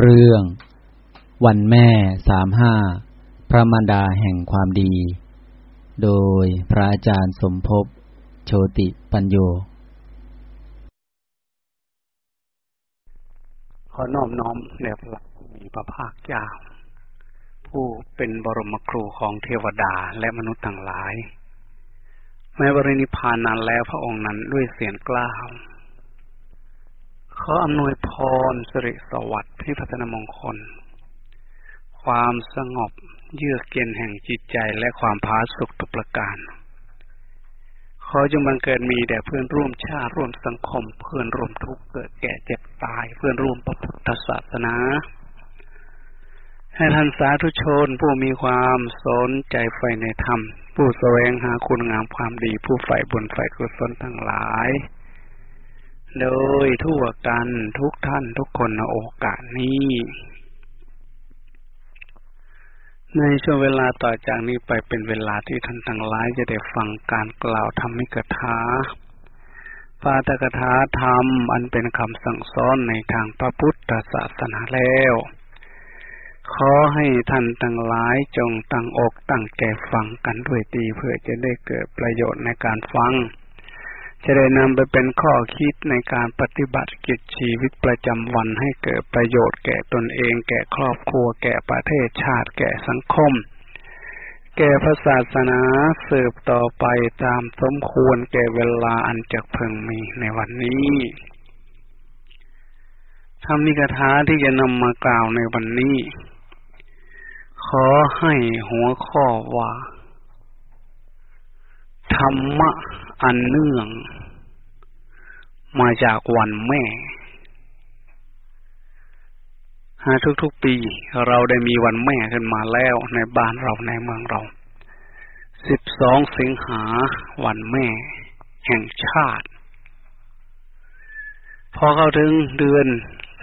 เรื่อง วันแม่สามห้าพระมารดาแห่งความดี โดยพระอาจารย์สมภพโชติปัญโย ขอน้อมน้อมแด่พระมีพระภาคเจ้า ผู้เป็นบรมครูของเทวดาและมนุษย์ทั้งหลาย แม้บรินิพานนานแล้วพระองค์นั้นด้วยเสียงกล้าว ขออำนวยพรสิริสวัสดิ์ที่พัฒนมงคล ความสงบเยือกเย็นแห่งจิตใจและความพาสุขทุกประการ ขอจงบังเกิดมีแด่เพื่อนร่วมชาติร่วมสังคม เพื่อนร่วมทุกข์เกิดแก่เจ็บตาย เพื่อนร่วมพระพุทธศาสนา ให้ท่านสาธุชนผู้มีความสนใจใฝ่ในธรรม ผู้แสวงหาคุณงามความดีผู้ใฝ่บุญใฝ่กุศลทั้งหลาย โดยทั่วกันทุกท่านทุกคนในโอกาสนี้ ในช่วงเวลาต่อจากนี้ไปเป็นเวลาที่ท่านทั้งหลายจะได้ฟังการกล่าวธรรมิกถาปาตกถาธรรมอันเป็นคำสั่งสอนในทางพระพุทธศาสนาแล้ว ขอให้ท่านทั้งหลายจงตั้งอกตั้งใจฟังกันด้วยดีเพื่อจะได้เกิดประโยชน์ในการฟัง จะได้นำไปเป็นข้อคิดในการปฏิบัติกิจชีวิตประจำวันให้เกิดประโยชน์แก่ตนเอง แก่ครอบครัว แก่ประเทศชาติ แก่สังคม แก่พระศาสนาสืบต่อไปตามสมควรแก่เวลาอันจะเพิ่งมีในวันนี้ธรรมิกถาที่จะนำมากล่าวในวันนี้ ขอให้หัวข้อว่า ธรรมะอันเนื่อง มาจากวันแม่ทุกๆปีเราได้มีวันแม่ขึ้นมาแล้วในบ้านเราในเมืองเรา สิบสองสิงหาวันแม่ แห่งชาติ พอเข้าถึงเดือน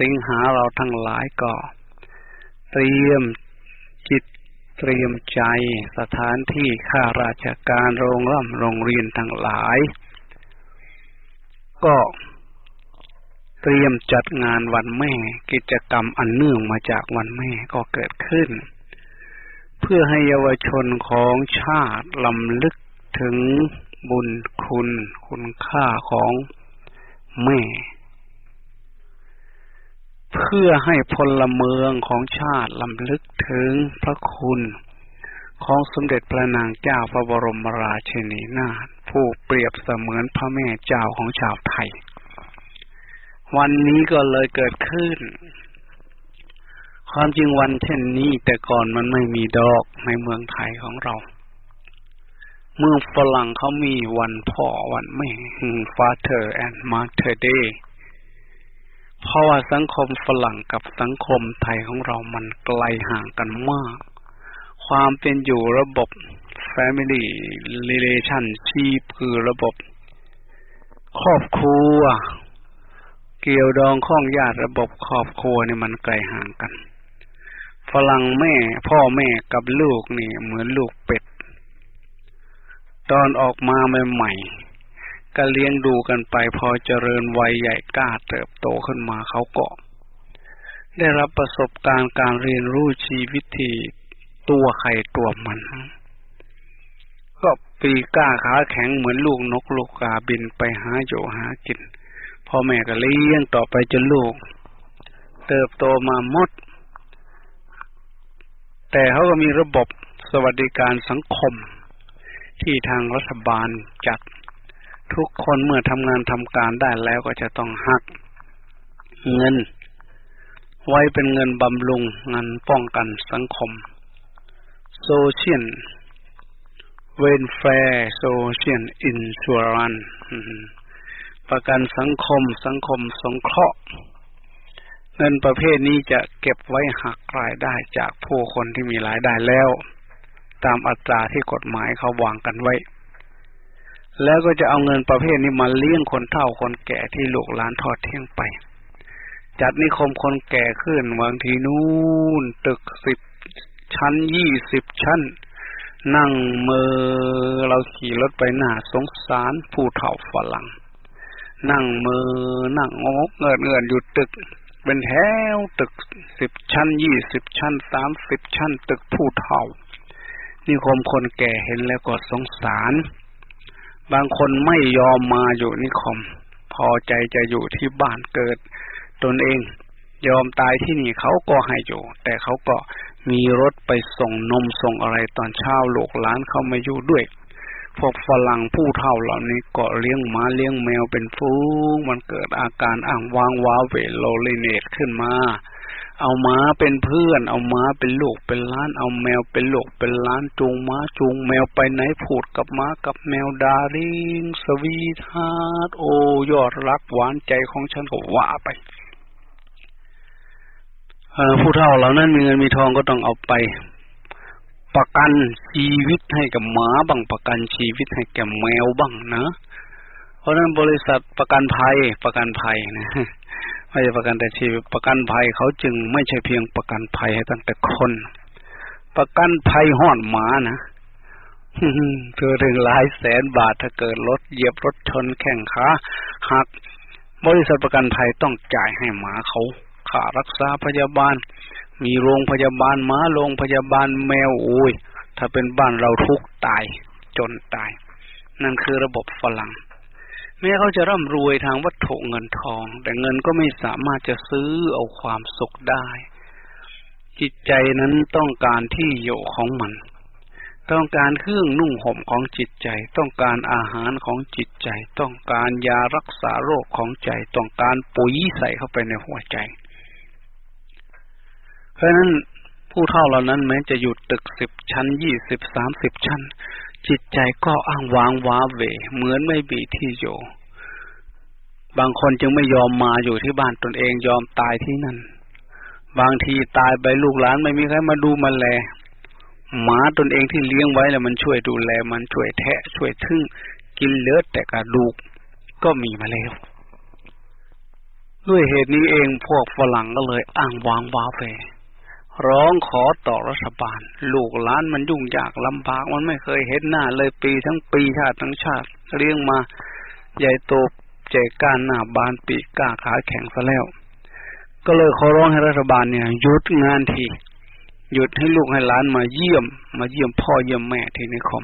สิงหาเราทั้งหลายก็ เตรียมจิต เตรียมใจสถานที่ข้าราชการโรงร่ำโรงเรียนทั้งหลาย ก็เตรียมจัดงานวันแม่ กิจกรรมอันเนื่องมาจากวันแม่ก็เกิดขึ้น เพื่อให้เยาวชนของชาติลำลึกถึงบุญคุณ คุณค่าของแม่ เพื่อให้พลเมืองของชาติลำลึกถึงพระคุณ ของสมเด็จพระนางเจ้าพระบรมราชินีนาถผู้เปรียบเสมือนพระแม่เจ้าของชาวไทย วันนี้ก็เลยเกิดขึ้น ความจริงวันเช่นนี้แต่ก่อนมันไม่มีดอกในเมืองไทยของเรา เมืองฝรั่งเขามีวันพ่อวันแม่ Father and Mother Day เพราะว่าสังคมฝรั่งกับสังคมไทยของเรามันไกลห่างกันมาก ความเป็นอยู่ระบบ family relationship คือระบบ ครอบครัว เกี่ยวดองข้องญาติระบบครอบครัวนี่มันไกลห่างกัน ฝรั่งแม่ พ่อแม่กับลูกนี่เหมือนลูกเป็ด ตอนออกมาใหม่ ก็เลี้ยงดูกันไปพอเจริญวัยใหญ่กล้าเติบโตขึ้นมาเขาก็ได้รับประสบการณ์การเรียนรู้ชีวิตที่ตัวใครตัวมัน ก็ปีก้าขาแข็งเหมือนลูกนกลูกกาบินไปหาโยหากินพ่อแม่ก็เลี้ยงต่อไปจนลูก เติบโตมาหมด แต่เขาก็มีระบบสวัสดิการสังคม ที่ทางรัฐบาลจัด ทุกคนเมื่อทำงานทำการได้แล้วก็จะต้องหัก เงิน ไว้เป็นเงินบำรุงเงินป้องกันสังคม social welfare social insurance ประกันสังคมสังคมสงเคราะห์ เงินประเภทนี้จะเก็บไว้หักรายได้จากผู้คนที่มีรายได้แล้ว ตามอัตราที่กฎหมายเขาวางกันไว้ แล้วก็จะเอาเงินประเภทนี้มาเลี้ยงคนเฒ่าคนแก่ที่ลูกหลานทอดทิ้งไป จัดนิคมคนแก่ขึ้นบางทีนู่นตึกสิบชั้นยี่สิบชั้น นั่งเมือเราขี่รถไปหน้าสงสารผู้เฒ่าฝรั่ง นั่งมือนั่งงกเงินเงินอยู่ตึก เป็นแถวตึกสิบชั้นยี่สิบชั้นสามสิบชั้น ตึกผู้เฒ่า นิคมคนแก่เห็นแล้วก็สงสาร บางคนไม่ยอมมาอยู่นิคม พอใจจะอยู่ที่บ้านเกิด ตนเองยอมตายที่นี่เขาก็ให้อยู่ แต่เขาก็มีรถไปส่งนมส่งอะไรตอนเช้าลูกหลานเขามาอยู่ด้วย พวกฝรั่งผู้เฒ่าเหล่านี้ก็เลี้ยงหมาเลี้ยงแมวเป็นฝูงมันเกิดอาการอ้างว้างว้าเหว่ loneliness ขึ้นมา เอาหมาเป็นเพื่อน เอาหมาเป็นลูกเป็นหลาน เอาแมวเป็นลูกเป็นหลานจูงหมาจูงแมวไปไหนพูดกับหมากับแมว darling sweetheart โอยอดรักหวานใจของฉันก็ว่าไปผู้เฒ่าเหล่านั้นมีเงินมีทองก็ต้องเอาไป ประกันชีวิตให้กับหมาบ้างประกันชีวิตให้แก่แมวบ้างนะ เพราะนั้นบริษัทประกันภัยประกันภัยนะ ไม่ใช่ประกันแต่ชีวิตประกันภัยเขาจึงไม่ใช่เพียงประกันภัยให้ตั้งแต่คน ประกันภัยห่อนหมานะเธอถึงหลายแสนบาทถ้าเกิดรถเหยียบรถชนแข่งขาหักบริษัทประกันภัยต้องจ่ายให้หมาเขาค่ารักษาพยาบาล มีโรงพยาบาลหมาโรงพยาบาลแมวโอ้ยถ้าเป็นบ้านเราทุกตายจนตาย นั่นคือระบบฝรั่ง แม้เขาจะร่ำรวยทางวัตถุเงินทอง แต่เงินก็ไม่สามารถจะซื้อเอาความสุขได้ จิตใจนั้นต้องการที่อยู่ของมัน ต้องการเครื่องนุ่งห่มของจิตใจ ต้องการอาหารของจิตใจ ต้องการยารักษาโรคของใจ ต้องการปุ๋ยใส่เข้าไปในหัวใจ เพราะนั้นผู้เฒ่าเหล่านั้นแม้จะอยู่ตึกสิบชั้นยี่สิบสามสิบชั้น จิตใจก็อ้างว้างว้าเว เหมือนไม่มีที่อยู่ บางคนจึงไม่ยอมมาอยู่ที่บ้านตนเองยอมตายที่นั่น บางทีตายไปลูกหลานไม่มีใครมาดูมาแลหมาตนเองที่เลี้ยงไว้แล้วมันช่วยดูแลมันช่วยแทะ ช่วยทึ่ง กินเลือดแต่กระดูกก็มีมาแล้ว ด้วยเหตุนี้เองพวกฝรั่งก็เลยอ้างวางว้าเฟ ร้องขอต่อรัฐบาล ลูกหลานมันยุ่งยากลำบากมันไม่เคยเห็นหน้าเลยปีทั้งปีชาติทั้งชาติเลี้ยงมาใหญ่โตใจก้านหน้าบานปีกก้าขาแข็งซะแล้ว ก็เลยขอร้องให้รัฐบาลเนี่ยหยุดงานทีหยุดให้ลูกให้หลานมาเยี่ยม มาเยี่ยมพ่อเยี่ยมแม่ที่นิคม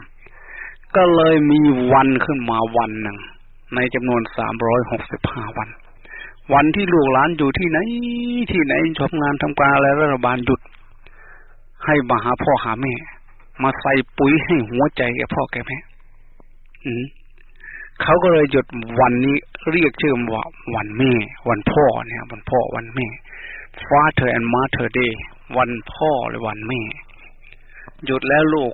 ก็เลยมีวันขึ้นมาวันหนึ่งในจำนวนสามร้อยหกสิบห้าวัน วันที่ลูกหลานอยู่ที่ไหน ที่ไหนทำงานทำการอะไรรัฐบาลหยุด ให้มาหาพ่อหาแม่ มาใส่ปุ๋ยให้หัวใจแกพ่อแกแม่เขาก็เลยหยุดวันนี้เรียกชื่อว่าวันแม่ วันพ่อเนี่ยวันพ่อวันแม่ Father and Mother Day วันพ่อหรือวันแม่ หยุดแล้วลูก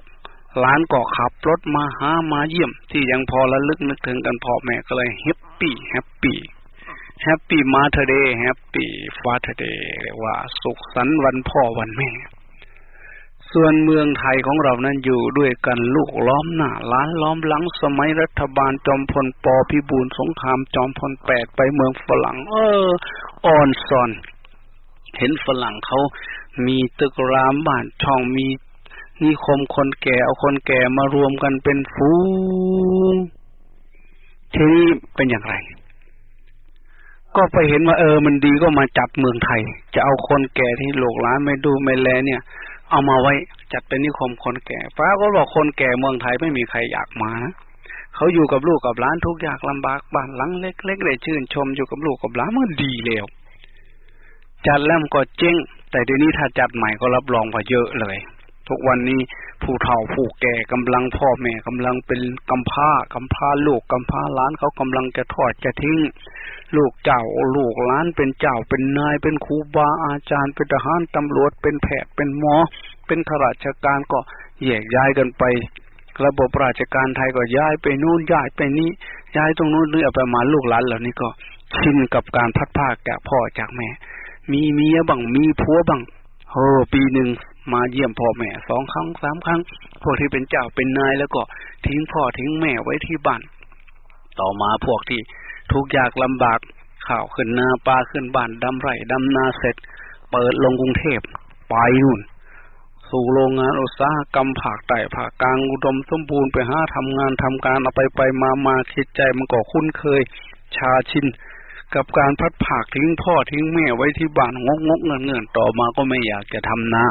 หลานก็ขับรถมาหามาเยี่ยม ที่ยังพอระลึกนึกถึงกันพ่อแม่ก็เลย happy happy happy Mother Day happy Father Day เรียกว่าสุขสันต์วันพ่อวันแม่ ส่วนเมืองไทยของเรานั้นอยู่ด้วยกันลูกล้อมหน้าหลานล้อมหลังสมัยรัฐบาลจอมพลปพิบูลสงครามจอมพลแปลกไปเมืองฝรั่ง เอออ่อนซอน เห็นฝรั่งเขามีตึกรามบ้านช่องมีนิคมคนแก่เอาคนแก่มารวมกันเป็นฟูงทีนี้เป็นอย่างไร ก็ไปเห็นว่าเออมันดีก็มาจับเมืองไทย จะเอาคนแก่ที่โลกล้านไม่ดูไม่แลเนี่ย เอามาไว้จัดเป็นนิคมคนแก่ฟ้าก็บอกคนแก่เมืองไทยไม่มีใครอยากมานะเขาอยู่กับลูกกับหลานทุกอยากลำบากบ้านหลังเล็กๆเลยชื่นชมอยู่กับลูกกับหลานมันดีแล้วจัดแล้วก็เจ๊งแต่เดี๋ยวนี้ถ้าจัดใหม่ก็รับรองว่าเยอะเลย ทุกวันนี้ผู้เฒ่าผู้แก่กำลังพ่อแม่กำลังเป็นกำพร้ากำพร้าลูกกำพร้าล้านเขากำลังจะทอดจะทิ้ง ลูกเจ้าลูกล้านเป็นเจ้าเป็นนายเป็นครูบาอาจารย์เป็นทหารตำรวจเป็นแพทย์เป็นหมอ เป็นข้าราชการก็แยกย้ายกันไประบบราชการไทยก็ย้ายไปนู่นย้ายไปนี้ย้ายตรงนู้นเรื่อยไปมาลูกหลานเหล่านี้ก็ชินกับการพัดพาจากพ่อจากแม่ มีเมียบังมีผัวบังโอ้ปีหนึ่ง มาเยี่ยมพ่อแม่สองครั้งสามครั้งพวกที่เป็นเจ้าเป็นนายแล้วก็ทิ้งพ่อทิ้งแม่ไว้ที่บ้าน ต่อมาพวกที่ทุกอยากลำบากข่าวขึ้นนาปลาขึ้นบ้านดำไร่ดำนาเสร็จ เปิดลงกรุงเทพไปหุ่น สู่โรงงานอุตสาหกรรมผักไต่ผักกลางอุดมสมบูรณ์ไปหาทำงานทำการเอาไปไปมามาคิดใจมันก็คุ้นเคย ชาชินกับการพัดผากทิ้งพ่อทิ้งแม่ไว้ที่บ้านงกงกเงินเงินต่อมาก็ไม่อยากจะทำนา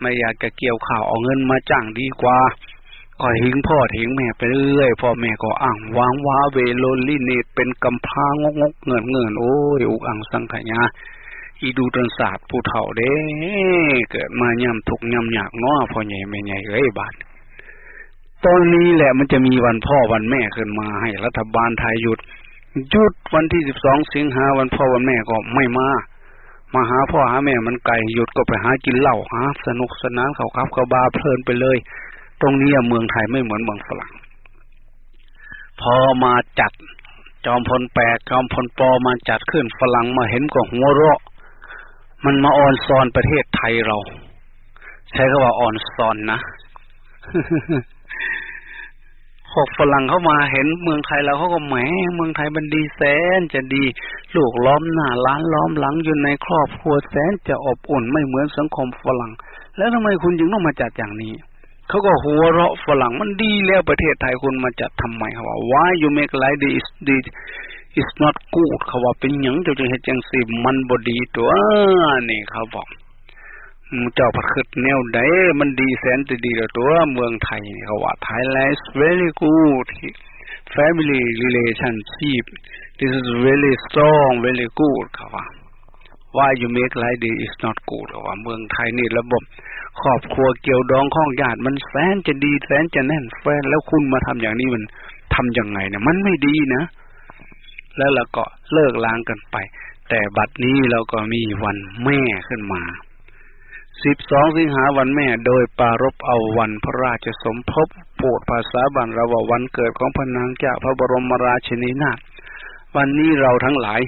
ไม่อยากจะเกี่ยวข่าวเอาเงินมาจ้างดีกว่าก็ทิ้งพ่อทิ้งแม่ไปเรื่อยพ่อแม่ก็อ่างวางว้าเวโลลิเนตเป็นกำพร้างกงกเงินเงินโอ้ยอุกอังสังขยาอีดูดนศาสตร์ผู้เฒ่าเด้ เกิดมาย่ำทุกย่ำยากง้อพ่อใหญ่แม่ใหญ่เอ้ยบาดตอนนี้แหละมันจะมีวันพ่อวันแม่ขึ้นมาให้รัฐบาลไทยหยุดหยุดวันที่สิบสองสิงหาวันพ่อวันแม่ก็ไม่มา มาหาพ่อหาแม่มันไกลหยุดก็ไปหากินเหล้าหาสนุกสนานเขาครับเขาบาเพลินไปเลย ตรงนี้เมืองไทยไม่เหมือนเมืองฝรั่ง พอมาจัดจอมพลแปกจอมพลปอมาจัดขึ้นฝรั่งมาเห็นก็หัวเราะ มันมาออนซอนประเทศไทยเรา ใช้คำว่าออนซอนนะ กฝรั่งเข้ามาเห็นเมืองไทยเราเขาก็แหมเมืองไทยมันดีแสนจะดี ลูกล้อมหน้าล้านล้อมหลังอยู่ในครอบครัวแสนจะอบอุ่นไม่เหมือนสังคมฝรั่ง แล้วทำไมคุณจึงต้องมาจัดอย่างนี้เขาก็หัวเราะฝรั่งมันดีแล้วประเทศไทยคุณมาจัดทำไมเขาว่า why you make like this this is not good เขาว่าเป็นหยังจะจึงเห็นจังสิมันบดีตัวนี่เขาบอก เจ้าพัดขึ้นแนวใดมันดีแสนจะดีแล้วตัวเมืองไทยเขาว่า Thailand is very good family relationship this is very strong very good เขาว่า why you make like this is not good เขาว่า เมืองไทยนี่ระบบครอบครัวเกี่ยวดองข้องญาติมันแสนจะดีแสนจะแน่นแฟนแล้วคุณมาทำอย่างนี้มันทํำยังไงเนี่ยมันไม่ดีนะ แล้วเราก็เลิกล้างกันไป แต่บัดนี้เราก็มีวันแม่ขึ้นมา สิบสองสิงหาวันแม่โดยปารบเอาวันพระราชสมภพโปรดภาษาบันเราว่าวันเกิดของพระนางเจ้าพระบรมราชินีนาถวันนี้เราทั้งหลาย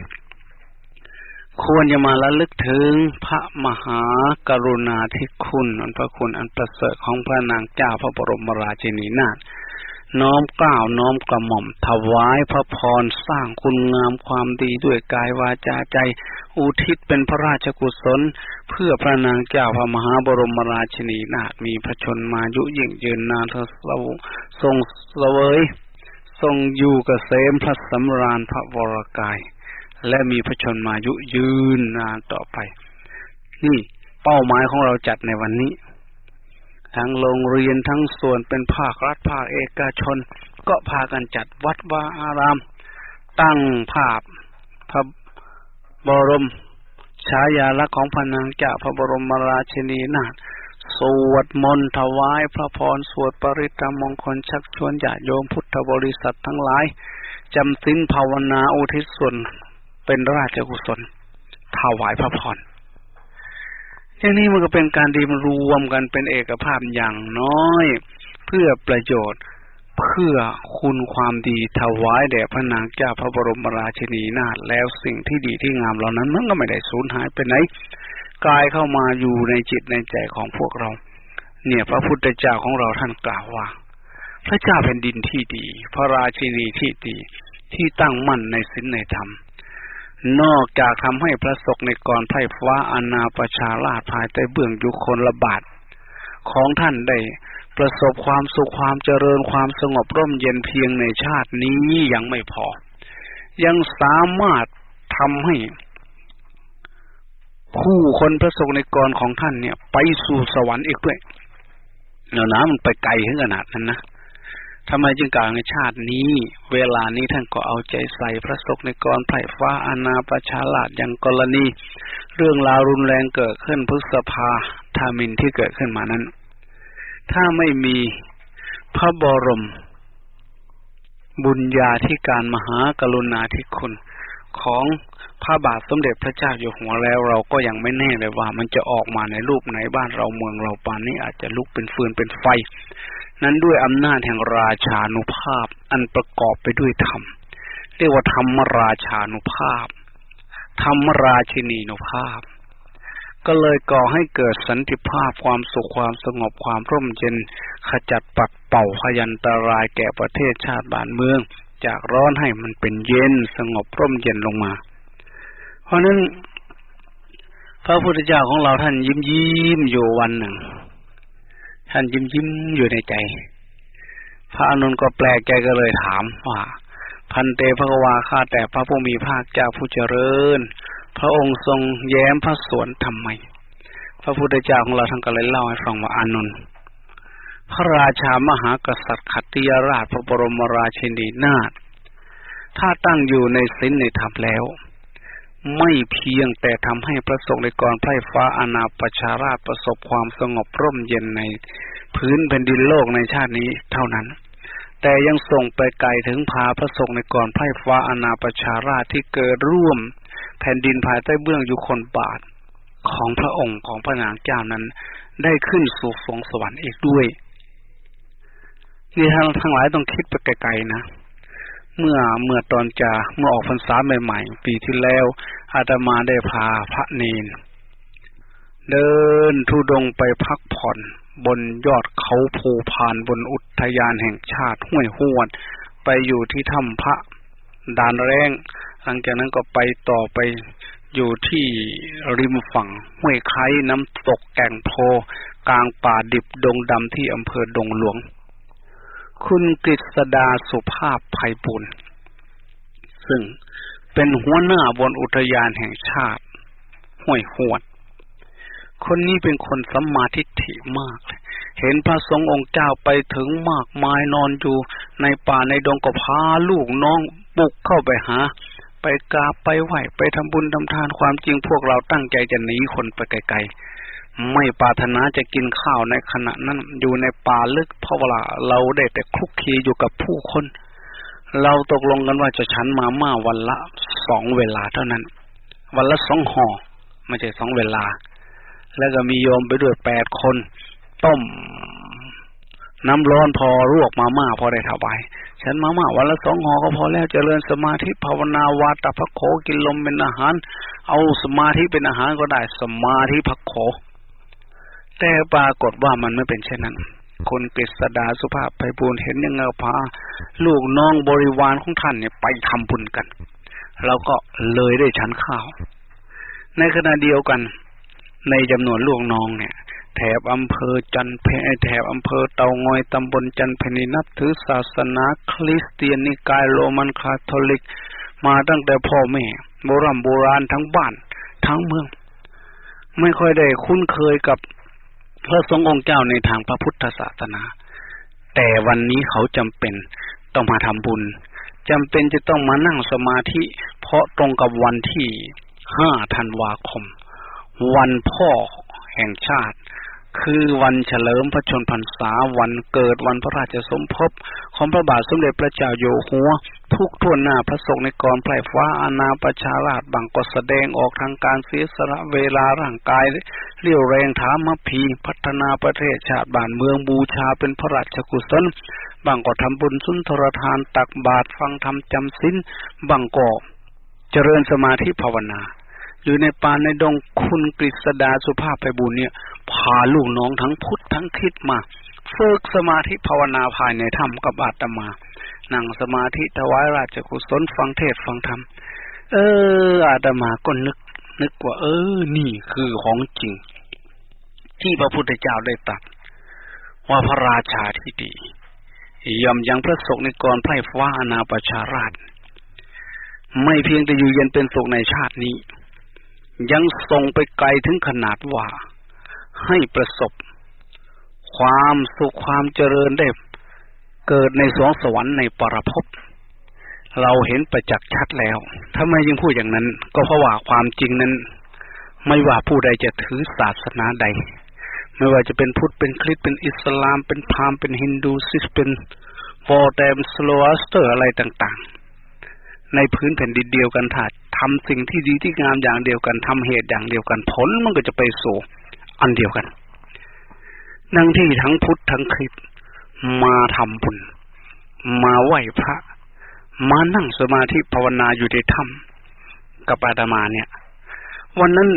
ควรจะมาละลึกถึงพระมหากรุณาธิคุณอันพระคุณอันประเสริฐของพระนางเจ้าพระบรมราชินีนาถ น้อมกล่าวน้อมกระหม่อม ถวายพระพรสร้างคุณงามความดีด้วยกายวาจาใจ อุทิศเป็นพระราชกุศล เพื่อพระนางเจ้าพระมหาบรมราชินีนาถมีพระชนมายุยิ่งยืนนานเธอทรงเสวยทรงอยู่กเกษมพระสำราญพระวรกาย และมีพระชนมายุยืนนานต่อไป นี่เป้าหมายของเราจัดในวันนี้ ทั้งโรงเรียนทั้งส่วนเป็นภาครัฐภาคเอกชน ก็พากันจัดวัดวาอาราม ตั้งภาพพระบรมฉายาลักษณ์ของพระนางเจ้าพระบรมราชินีนาถสวดมนต์ถวายพระพรสวดปริตรมงคลชักชวนญาติโยมพุทธบริษัททั้งหลาย จำสิ้นภาวนาอุทิศส่วนเป็นราชกุศลถวายพระพร อย่างนี้มันก็เป็นการดีมรวมกันเป็นเอกภาพอย่างน้อย เพื่อประโยชน์เพื่อคุณความดีถวายแด่พระนางเจ้าพระบรมราชินีนาถแล้วสิ่งที่ดีที่งามเหล่านั้นมันก็ไม่ได้สูญหายไปไหนกลายเข้ามาอยู่ในจิตในใจของพวกเรา เนี่ยพระพุทธเจ้าของเราท่านกล่าวว่า พระเจ้าแผ่นดินที่ดี พระราชินีที่ดีที่ตั้งมั่นในศีลในธรรม นอกจากทำให้พระศกในกรไพร่ฟ้าอนาประชาราชภายใต้เบื้องยุคนระบาดของท่านได้ประสบความสุขความเจริญความสงบร่มเย็นเพียงในชาตินี้ยังไม่พอ ยังสามารถทำให้ผู้คนพระสงฆ์ในกรของท่านเนี่ย ไปสู่สวรรค์อีกด้วยเนาะนะมันไปไกลถึงขนาดนั้นนะ ทำไมจึงกล่าวในชาตินี้ เวลานี้ท่านก็เอาใจใส่พระศกในกรไผ่ฟ้าอาณาประชาลาดอย่างกรณี เรื่องราวรุนแรงเกิดขึ้นพฤษภาธามินที่เกิดขึ้นมานั้น ถ้าไม่มีพระบรม บุญญาธิการมหากรุณาธิคุณของพระบาทสมเด็จพระเจ้าอยู่หัวแล้ว เราก็ยังไม่แน่เลยว่ามันจะออกมาในรูปไหนบ้านเราเมืองเราปานนี้อาจจะลุกเป็นฟืนเป็นไฟ นั้นด้วยอำนาจแห่งราชานุภาพอันประกอบไปด้วยธรรม เรียกว่าธรรมราชานุภาพ ธรรมราชินีนุภาพ ก็เลยก่อให้เกิดสันติภาพความสุขความสงบความร่มเย็นขจัดปัดเป่าพยันตรายแก่ประเทศชาติบ้านเมือง จากร้อนให้มันเป็นเย็นสงบร่มเย็นลงมา เพราะนั้นพระพุทธเจ้าของเราท่านยิ้มยิ้มอยู่วันหนึ่ง ท่านยิ้มยิ้มอยู่ในใจ พระอนุนก็แปลกใจก็เลยถามว่าพันเตภควาข้าแต่พระผู้มีภาคเจ้าผู้เจริญ พระองค์ทรงแย้มพระสวนทำไม พระพุทธเจ้าของเราทั้งก็เลยเล่าให้ฟังว่าอานนท์พระราชามหากษัตริย์ขัตติยราชพระบรมราชินีนาถถ้าตั้งอยู่ในศีลในธรรมแล้ว ไม่เพียงแต่ทำให้พระสงฆ์ในกรไพร่ฟ้าอนาประชาราชประสบความสงบร่มเย็นในพื้นแผ่นดินโลกในชาตินี้เท่านั้น แต่ยังส่งไปไกลถึงพาพระสงฆ์ในกรไพร่ฟ้าอนาประชาราชที่เกิดร่วม แผ่นดินภายใต้เบื้องยุคนบาทของพระองค์ของพระนางเจ้านั้น ได้ขึ้นสู่สวงสวรรค์อีกด้วยนี่ท่านทั้งหลายต้องคิดไปไกลๆนะ เมื่อเมื่อตอนจะเมื่อออกพรรษาใหม่ๆ ปีที่แล้ว อาตมาได้พาพระเนน เดินทุดงไปพักผ่อน บนยอดเขาภูพานบนอุทยานแห่งชาติห้วยหวดไปอยู่ที่ถ้ำพระดานแรงหลังจากนั้นก็ไปต่อไปอยู่ที่ริมฝั่งห้วยไคน้ำตกแก่งโพกลางป่าดิบดงดำที่อำเภอดงหลวง คุณกฤษดาสุภาพไพบุญซึ่งเป็นหัวหน้าบนอุทยานแห่งชาติห้วยหวด คนนี้เป็นคนสัมมาทิฏฐิมาก เห็นพระสงฆ์องค์เจ้าไปถึงมากมายนอนอยู่ ในป่าในดงก็พาลูกน้องบุกเข้าไปหา ไปกราบไปไหวไปทำบุญทำทานความจริงพวกเราตั้งใจจะหนีคนไปไกล ไม่ปรารถนาจะกินข้าวในขณะนั้น อยู่ในป่าลึกเพราะว่าเราได้แต่คลุกคลีอยู่กับผู้คน เราตกลงกันว่าจะฉันมาม่าวันละสองเวลาเท่านั้น วันละสองห่อไม่ใช่สองเวลา แล้วก็มีโยมไปด้วยแปดคน ต้ม น้ำร้อนพอรวกมาม่าพอได้ถวายฉันมาม่าวันละสองห่อก็พอแล้วจเจริญสมาธิภาวนาวาตาพระโขกินลมเป็นอาหาร เอาสมาธิเป็นอาหารก็ได้สมาธิพระโข แต่ปรากฏว่ามันไม่เป็นเช่นนั้น คนกฤษดาสุภาพไปบูญเห็นยังเงาพา ลูกน้องบริวารของท่านเนี่ยไปทำบุญกัน เราก็เลยได้ชั้นข้าว ในขณะเดียวกัน ในจำนวนลูกน้องเนี่ย แถบอำเภอจันเพแถบอำเภอเตางอยตำบลจันเพนินับถือศาสนาคริสเตียนนิกายโรมันคาทอลิก มาตั้งแต่พ่อแม่โบราณโบราณทั้งบ้านทั้งเมือง ไม่ค่อยได้คุ้นเคยกับ พระสงฆ์องค์เจ้าในทางพระพุทธศาสนา แต่วันนี้เขาจำเป็นต้องมาทำบุญจำเป็นจะต้องมานั่งสมาธิ เพราะตรงกับวันที่ห้าธันวาคม วันพ่อแห่งชาติ คือวันเฉลิมพระชนพรรษาวันเกิดวันพระราชสมภพของพระบาทสมเด็จพระเจ้าอยู่หัว ทุกทั่วหน้าพระสงฆ์ในกรไพร่ฟ้าอาณาประชาราชบางก็แสดงออกทางการเสียสละเวลาร่างกาย เรี่ยวแรงถามพีพัฒนาประเทศชาติบ้านเมืองบูชาเป็นพระราชกุศลบางก็ทำบุญสุนทรทานตักบาตรฟังธรรมจำศีลบางก็เจริญสมาธิภาวนา อยู่ในป่าในดงคุณกฤษดาสุภาพไปบุญเนี่ยพาลูกน้องทั้งพุทธทั้งคิดมาฝึกสมาธิภาวนาภายในถ้ำกับอาตมา นั่งสมาธิถวายราชกุศลฟังเทศฟังธรรม เออ อาตมาก็นึก นึกว่า เออ นี่คือของจริง ที่พระพุทธเจ้าได้ตัดว่าพระราชาที่ดียอมยังพระศกในกรไพร่ฟ้าอนาประชาราช ไม่เพียงแต่อยู่เย็นเป็นสุขในชาตินี้ ยังส่งไปไกลถึงขนาดว่า ให้ประสบ ความสุขความเจริญได้ เกิดในสวงสวรรค์ในปรภพเราเห็นประจักษ์ชัดแล้วทำไมยังพูดอย่างนั้น ก็เพราะว่าความจริงนั้น ไม่ว่าผู้ใดจะถือศาสนาใด ไม่ว่าจะเป็นพุทธเป็นคริสต์เป็นอิสลามเป็นพราหมณ์เป็นฮินดูซิกข์เป็นวอร์แดมโซโรอัสเตอร์อะไรต่างๆ ในพื้นแผ่นดินเดียวกันถ้าทำสิ่งที่ดีที่งามอย่างเดียวกันทำเหตุอย่างเดียวกันผลมันก็จะไปสู่อันเดียวกัน นั่งที่ทั้งพุทธทั้งคริสต์มาทำบุญมาไหว้พระ มานั่งสมาธิภาวนาอยู่ในถ้ำกับอาตมาเนี่ย วันนั้น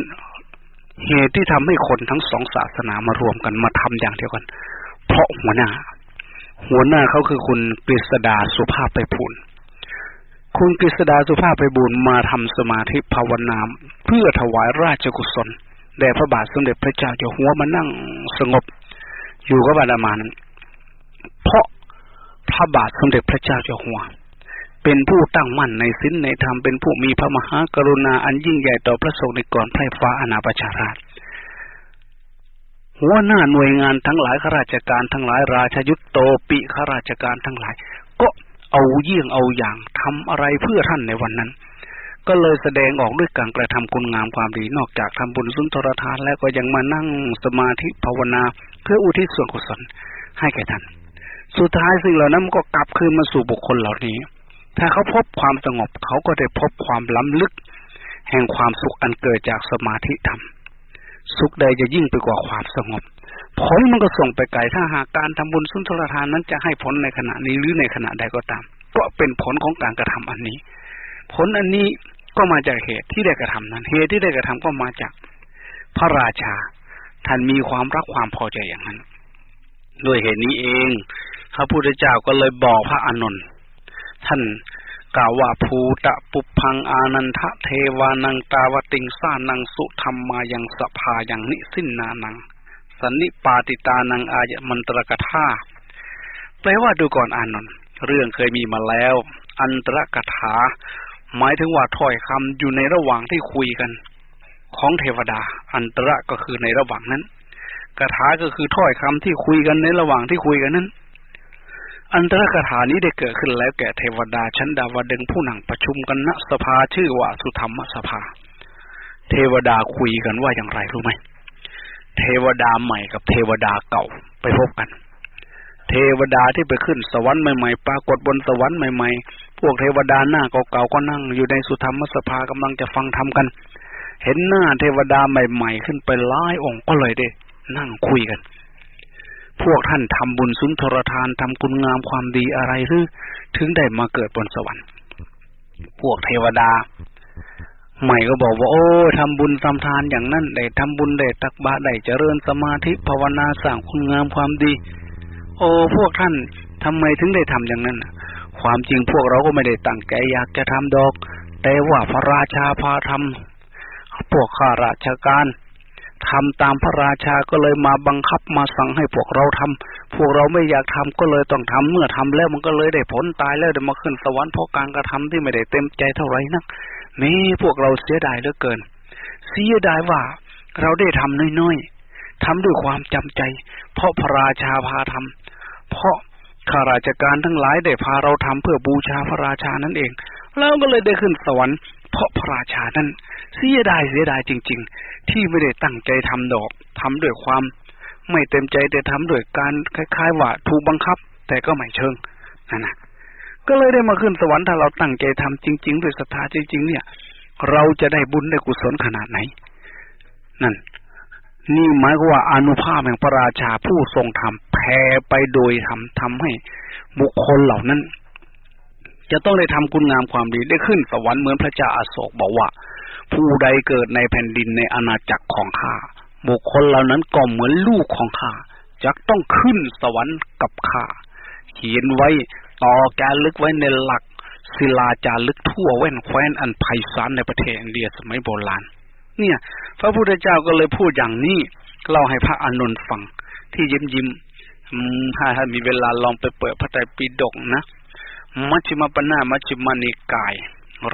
เหตุที่ทำให้คนทั้งสองศาสนามารวมกันมาทำอย่างเดียวกัน เพราะหัวหน้า หัวหน้าเขาคือคุณกฤษดาสุภาพไปพูน คุณกฤษดาสุภาพไปบุญมาทำสมาธิภาวนาเพื่อถวายราชกุศลแด่พระบาทสมเด็จพระเจ้าอยู่หัวมานั่งสงบ อยู่กับบาดามานั้นเพราะพระบาทสมเด็จพระเจ้าอยู่หัว เป็นผู้ตั้งมั่นในศีลในธรรมเป็นผู้มีพระมหากรุณาอันยิ่งใหญ่ต่อพระสงฆ์ในก่อนไพร่ฟ้าอนาประชาราชหัวหน้าหน่วยงานทั้งหลายข้าราชการทั้งหลายราชยุทธโตปิข้าราชการทั้งหลาย ก็ เอาเยี่ยงเอาอย่างทำอะไรเพื่อท่านในวันนั้น ก็เลยแสดงออกด้วยการกระทำคุณงามความดีนอกจากทำบุญสุนทรทานแล้วก็ยังมานั่งสมาธิภาวนา เพื่ออุทิศส่วนกุศลให้แก่ท่าน สุดท้ายสิ่งเหล่านั้นก็กลับคืนมาสู่บุคคลเหล่านี้ ถ้าเขาพบความสงบเขาก็ได้พบความล้ำลึก แห่งความสุขอันเกิดจากสมาธิธรรม สุขใดจะยิ่งไปกว่าความสงบ ผลมันก็ส่งไปไกลถ้าหากการทำบุญสุนทรทานนั้นจะให้ผลในขณะนี้หรือในขณะใดก็ตามก็เป็นผลของการกระทำอันนี้ ผลอันนี้ก็มาจากเหตุที่ได้กระทำนั้น เหตุที่ได้กระทำก็มาจาก พระราชา ท่านมีความรักความพอใจอย่างนั้น ด้วยเหตุนี้เอง พระพุทธเจ้าก็เลยบอกพระอานนท์ท่านกล่าวว่าภูตะปุพังอานันทะเทวานังตาวติงสานังสุธรรมายังสภายังนิสินนานัง สันนิปาติตานังอายมันตรกถาแปลว่าดูก่อนอานนท์เรื่องเคยมีมาแล้ว อันตรกถา หมายถึงว่าถ้อยคำอยู่ในระหว่างที่คุยกัน ของเทวดา อันตรก็คือในระหว่างนั้นกถาก็คือถ้อยคำที่คุยกันในระหว่างที่คุยกันนั้น อันตรกถานี้ได้เกิดขึ้นแล้วแก่เทวดาชั้นดาวดึงผู้หนังประชุมกันณสภาชื่อว่าสุธรรมสภา เทวดาคุยกันว่าอย่างไรรู้ไหม เทวดาใหม่กับเทวดาเก่าไปพบกัน เทวดาที่ไปขึ้นสวรรค์ใหม่ๆปรากฏบนสวรรค์ใหม่ๆ พวกเทวดาหน้าเก่าๆก็นั่งอยู่ในสุธรรมสภากำลังจะฟังธรรมกัน เห็นหน้าเทวดาใหม่ ๆ ขึ้นไปหลายองค์ก็เลยได้ นั่งคุยกัน พวกท่านทำบุญสุนทรทานทำคุณงามความดีอะไรหรือ ถึงได้มาเกิดบนสวรรค์ พวกเทวดา ใหม่ก็บอกว่า โอ้ทำบุญทำทานอย่างนั้นได้ทำบุญได้ตักบาตรได้เจริญสมาธิภาวนาสร้างคุณงามความดี โอ้พวกท่านทำไมถึงได้ทำอย่างนั้นความจริงพวกเราก็ไม่ได้ตั้งใจอยากจะทำดอก แต่ว่าพระราชาพาทำพวกข้าราชการทำตามพระราชาก็เลยมาบังคับมาสั่งให้พวกเราทำพวกเราไม่อยากทำก็เลยต้องทำเมื่อทำแล้วมันก็เลยได้ผลตายแล้วเดี๋ยวมาขึ้นสวรรค์เพราะการกระทำที่ไม่ได้เต็มใจเท่าไหร่นัก นี่พวกเราเสียดายเหลือเกิน เสียดายว่าเราได้ทำน้อยๆทำด้วยความจำใจ เพราะพระราชาพาทำเพราะข้าราชการทั้งหลายได้พาเราทำเพื่อบูชาพระราชานั่นเองแล้วก็เลยได้ขึ้นสวรรค์เพราะพระราชานั้นเสียดายเสียดายจริง ๆ ที่ไม่ได้ตั้งใจทำดอกทำด้วยความ ไม่เต็มใจแต่ทำด้วยการคล้ายๆว่าถูกบังคับ แต่ก็ไม่เชิงนั่นนะ ก็เลยได้มาขึ้นสวรรค์ถ้าเราตั้งใจทำจริง ๆ ด้วยศรัทธาจริง ๆ เนี่ย เราจะได้บุญได้กุศลขนาดไหน นั่น นี่หมายว่าอนุภาพแห่งพระราชาผู้ทรงธรรมแผ่ไปโดยทำทำให้บุคคลเหล่านั้น จะต้องได้ทำคุณงามความดีได้ขึ้นสวรรค์เหมือนพระเจ้าอาโศกบอกว่า ผู้ใดเกิดในแผ่นดินในอาณาจักรของข้าบุคคลเหล่านั้นก็เหมือนลูกของข้าจะต้องขึ้นสวรรค์กับข้าเขียนไว้ ต่อแกลึกไว้ในหลักศิลาจารึกทั่วแว่นแคว้นอันไพศาลในประเทศอินเดียสมัยโบราณ เนี่ย พระพุทธเจ้าก็เลยพูดอย่างนี้เล่าให้พระอานนท์ฟัง ที่ยิ้มยิ้มถ้าถ้านมีเวลาลองไปเปิดพระไตรปิฎกนะ มัชฌิมปนามัชฌิมานิกาย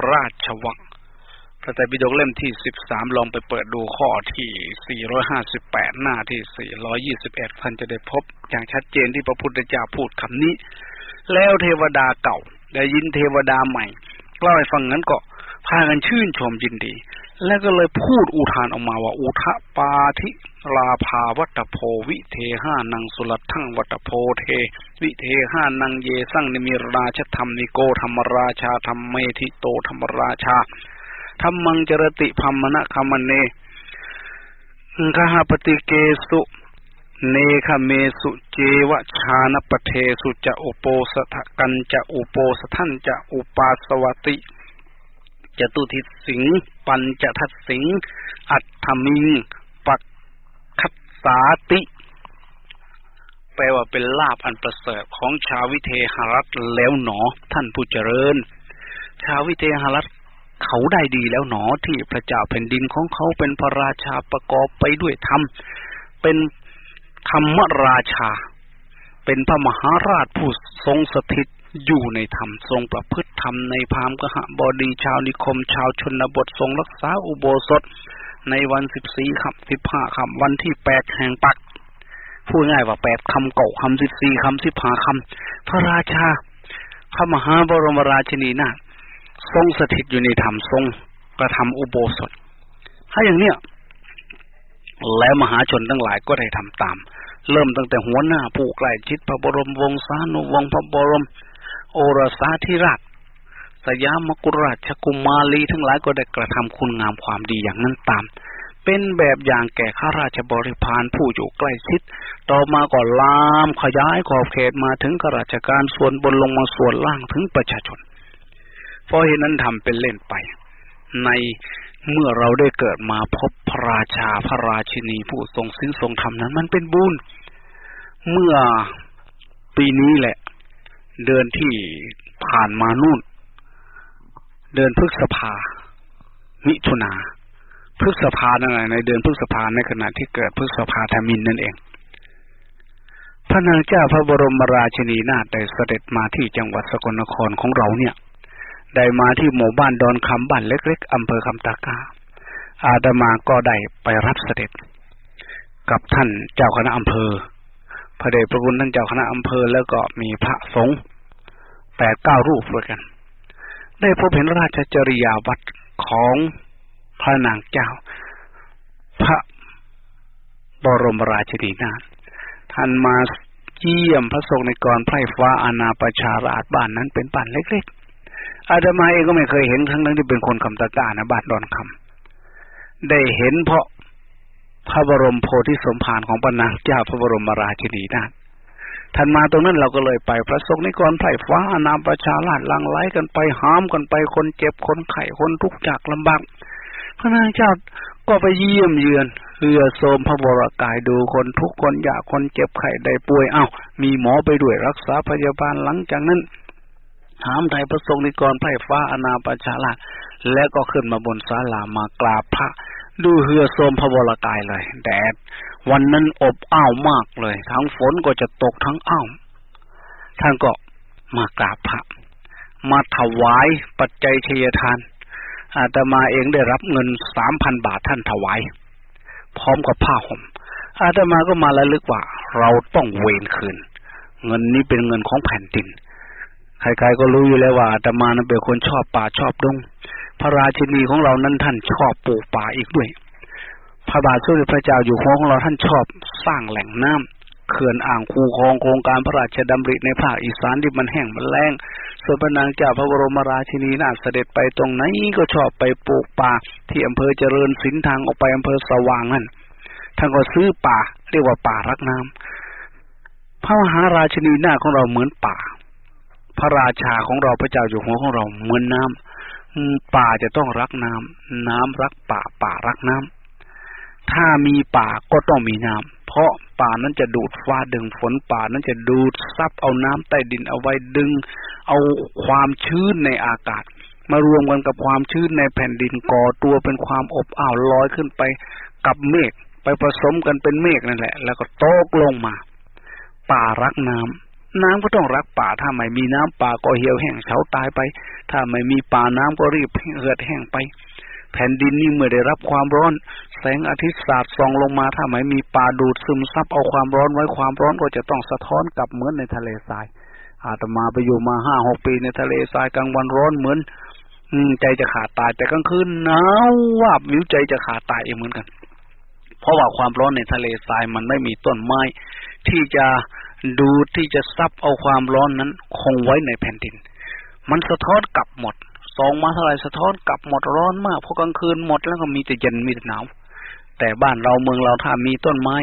ราชวังพระไตรปิฎกเล่มที่สิบสามลองไปเปิดดูข้อที่สี่ร้อยห้าสิบแปดหน้าที่สี่ร้อยี่สิบเอ็ดท่านจะได้พบ อย่างชัดเจนที่พระพุทธเจ้าพูดคำนี้ แล้วเทวดาเก่าได้ยินเทวดาใหม่เล่าให้ฟังนั้นก็พากันชื่นชมยินดี แล้วก็เลยพูดอุทานออกมาว่า อุทะปาธิลาภาวัตโพวิเทห้านังสุลทั้งวัตโพเท วิเทห้านังเยสั่งนิมิราชธรรมนิโกธรรมราชาธรรมเมธิโตธรรมราชาธรรมังจรติพัมมณะคามเนกหปฏิเกสุ เนคเมสุเจวชานปเทสุจะอุโปสถกันจะอุโปสทันจะอุปาสวติจตุทิสิง ปัญจทัศสิง อัตถมิง ปักคัตสาติ แปลว่าเป็นลาบอันประเสริฐของชาววิเทหรัฐแล้วหนอ ท่านผู้เจริญ ชาววิเทหรัฐเขาได้ดีแล้วหนอที่พระเจ้าแผ่นดินของเขาเป็นพระราชาประกอบไปด้วยธรรมเป็น ธรรมราชา เป็นพระมหาราชผู้ทรงสถิตอยู่ในธรรมทรงประพฤติธรรมในพามกหบดีชาวนิคม ชาวชนบททรงรักษาอุโบสถ ในวันสิบสี่คำสิบห้าคำวันที่แปดแห่งปักพูดง่ายว่าแปดคำเก่าคำสิบสี่คำสิบห้าคำพระราชา พระมหาบรมราชินีนาทรงสถิตอยู่ในธรรมทรงกระทำอุโบสถ ถ้าอย่างเนี้ย แล้วมหาชนทั้งหลายก็ได้ทำตาม เริ่มตั้งแต่หัวหน้าผู้ใกล้ชิดพระบรมวงศานุวงศ์พระบรม โอรสาธิราชสยามกุราชกุมารีทั้งหลายก็ได้กระทำคุณงามความดีอย่างนั้นตาม เป็นแบบอย่างแก่ข้าราชบริพารผู้อยู่ใกล้ชิด ต่อมาก็ลามขยายขอบเขตมาถึงข้าราชการส่วนบนลงมาส่วนล่างถึงประชาชนเพราะเหตุนั้นทำเป็นเล่นไป ใน เมื่อเราได้เกิดมาพบพระราชาพระราชินีผู้ทรงสิ้นทรงธรรมนั้น มันเป็นบุญ เมื่อปีนี้แหละ เดือนที่ผ่านมานู่น เดือนพฤษภา มิถุนาพฤษภานั่นแหละในเดือนพฤษภาในขณะที่เกิดพฤษภาธมินนั่นเอง พระนางเจ้าพระบรมราชินีนาถได้เสด็จมาที่จังหวัดสกลนครของเราเนี่ย ได้มาที่หมู่บ้านดอนคำบ้านเล็ก ๆอำเภอคำตากา อาดามาก็ได้ไปรับเสด็จ กับท่านเจ้าคณะอำเภอ พระเดชพระคุณท่านเจ้าคณะอำเภอแล้วก็มีพระสงฆ์แปดเก้ารูปด้วยกัน ได้พบเห็นราชจริยาวัดของพระนางเจ้า พระบรมราชินีนาถท่านมาเยี่ยมพระสงฆ์ในกรไพร่ฟ้าอาณาประชาราชบ้านนั้นเป็นบ้านเล็ก ๆ อาตมาเองก็ไม่เคยเห็นทั้งนั้นที่เป็นคนคำตะกานะบ้านดอนคำได้เห็นเพราะพระบรมโพธิสมภารของปนางเจ้าพระบรมราชินีนาถท่านมาตรงนั้นเราก็เลยไปพระสงฆ์นิกรไผ่ฟ้าอนามประชาราชลังไล่กันไปห้ามกันไปคนเจ็บคนไข้คนทุกข์จากลำบากพระนางเจ้าก็ไปเยี่ยมเยือนเฮือโสมพระบรกายดูคนทุกคนอยากคนเจ็บไข้ได้ป่วยเอา้ามีหมอไปด้วยรักษาพยาบาลหลังจากนั้น ถามไทยพระสงฆ์นิกรไผ่ฟ้าอนาประชาราแล้วก็ขึ้นมาบนศาลามากราบพระ ดูเหือโสมพระวรกายเลย แดด วันนั้นอบอ้าวมากเลย ทั้งฝนก็จะตกทั้งอ้าวท่านก็มากราบพระ มาถวายปัจจัยเชยทาน อาตมาเองได้รับเงินสามพันบาทท่านถวาย พร้อมกับผ้าห่ม อาตมาก็มาละลึกว่า เราต้องเวนคืน เงินนี้เป็นเงินของแผ่นดิน ใครๆก็รู้อยู่แล้วว่าอาตมานั้นเป็นคนชอบป่าชอบดง พระราชินีของเรานั้นท่านชอบปลูกป่าอีกด้วย พระบาทสมเด็จพระเจ้าอยู่หัวของเราท่านชอบสร้างแหล่งน้ำเขื่อนอ่างคูคลองโครงการพระราชดำริในภาคอีสานที่มันแห้งมันแล้งส่วนพระนางเจ้าพระบรมราชินีนาเสด็จไปตรงไหนก็ชอบไปปลูกป่าที่อำเภอเจริญสินทางออกไปอำเภอสว่างนั่นท่านก็ซื้อป่าเรียกว่าป่ารักน้ำพระมหาราชินีนาของเราเหมือนป่า พระราชาของเราพระเจ้าอยู่หัวของเราเหมือนน้ำป่าจะต้องรักน้ำน้ำรักป่าป่ารักน้ำถ้ามีป่าก็ต้องมีน้ำเพราะป่านั้นจะดูดฟ้าดึงฝนป่านั้นจะดูดซับเอาน้ำใต้ดินเอาไว้ดึง เอาความชื้นในอากาศ มารวมกันกับความชื้นในแผ่นดินก่อตัวเป็นความอบอ้าวลอยขึ้นไปกับเมฆไปผสมกันเป็นเมฆนั่นแหละ แล้วก็โตกลงมา ป่ารักน้ำ น้ำก็ต้องรักป่าถ้าไม่มีน้ำป่าก็เหี่ยวแห้งเฉาตายไป ถ้าไม่มีป่าน้ำก็รีบเหือดแห้งไป แผ่นดินนี่เมื่อได้รับความร้อน แสงอาทิตย์สาดส่องลงมาถ้าไม่มีป่าดูดซึมซับเอาความร้อนไว้ความร้อนก็จะต้องสะท้อนกลับเหมือนในทะเลทราย อาตมาไปอยู่มาห้าหกปีในทะเลทรายกลางวันร้อนเหมือน อืใจจะขาดตายแต่กลางคืนหนาวว่าวิวใจจะขาดตายเองเหมือนกัน เพราะว่าความร้อนในทะเลทรายมันไม่มีต้นไม้ที่จะ ดูที่จะซับเอาความร้อนนั้น คงไว้ในแผ่นดิน มันสะท้อนกลับหมดสองมาเท่าไรสะท้อนกลับหมดร้อนมากพอกลางคืนหมดแล้วก็มีแต่เย็นมีแต่หนาวแต่บ้านเราเมืองเราถ้ามีต้นไม้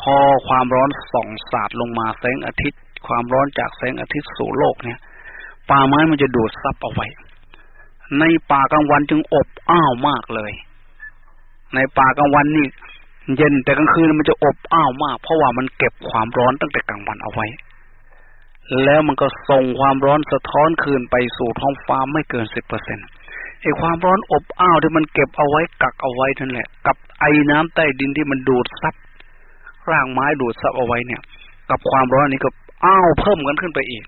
พอความร้อนส่องสาดลงมาแสงอาทิตย์ ความร้อนจากแสงอาทิตย์สู่โลกเนี่ย ป่าไม้มันจะดูดซับเอาไว้ในป่ากลางวันจึงอบอ้าวมากเลย ในป่ากลางวันนี่ เย็นแต่กลางคืนมันจะอบอ้าวมาก เพราะว่ามันเก็บความร้อนตั้งแต่กลางวันเอาไว้ แล้วมันก็ส่งความร้อนสะท้อนคืนไปสู่ท้องฟ้าไม่เกินสิบเปอร์เซ็นต์ไอ้ความร้อนอบอ้าวที่มันเก็บเอาไว้กักเอาไว้นั่นแหละ กับไอ้น้ำใต้ดินที่มันดูดซับร่างไม้ดูดซับเอาไว้เนี่ย กับความร้อนนี้ก็อ้าวเพิ่มกันขึ้นไปอีก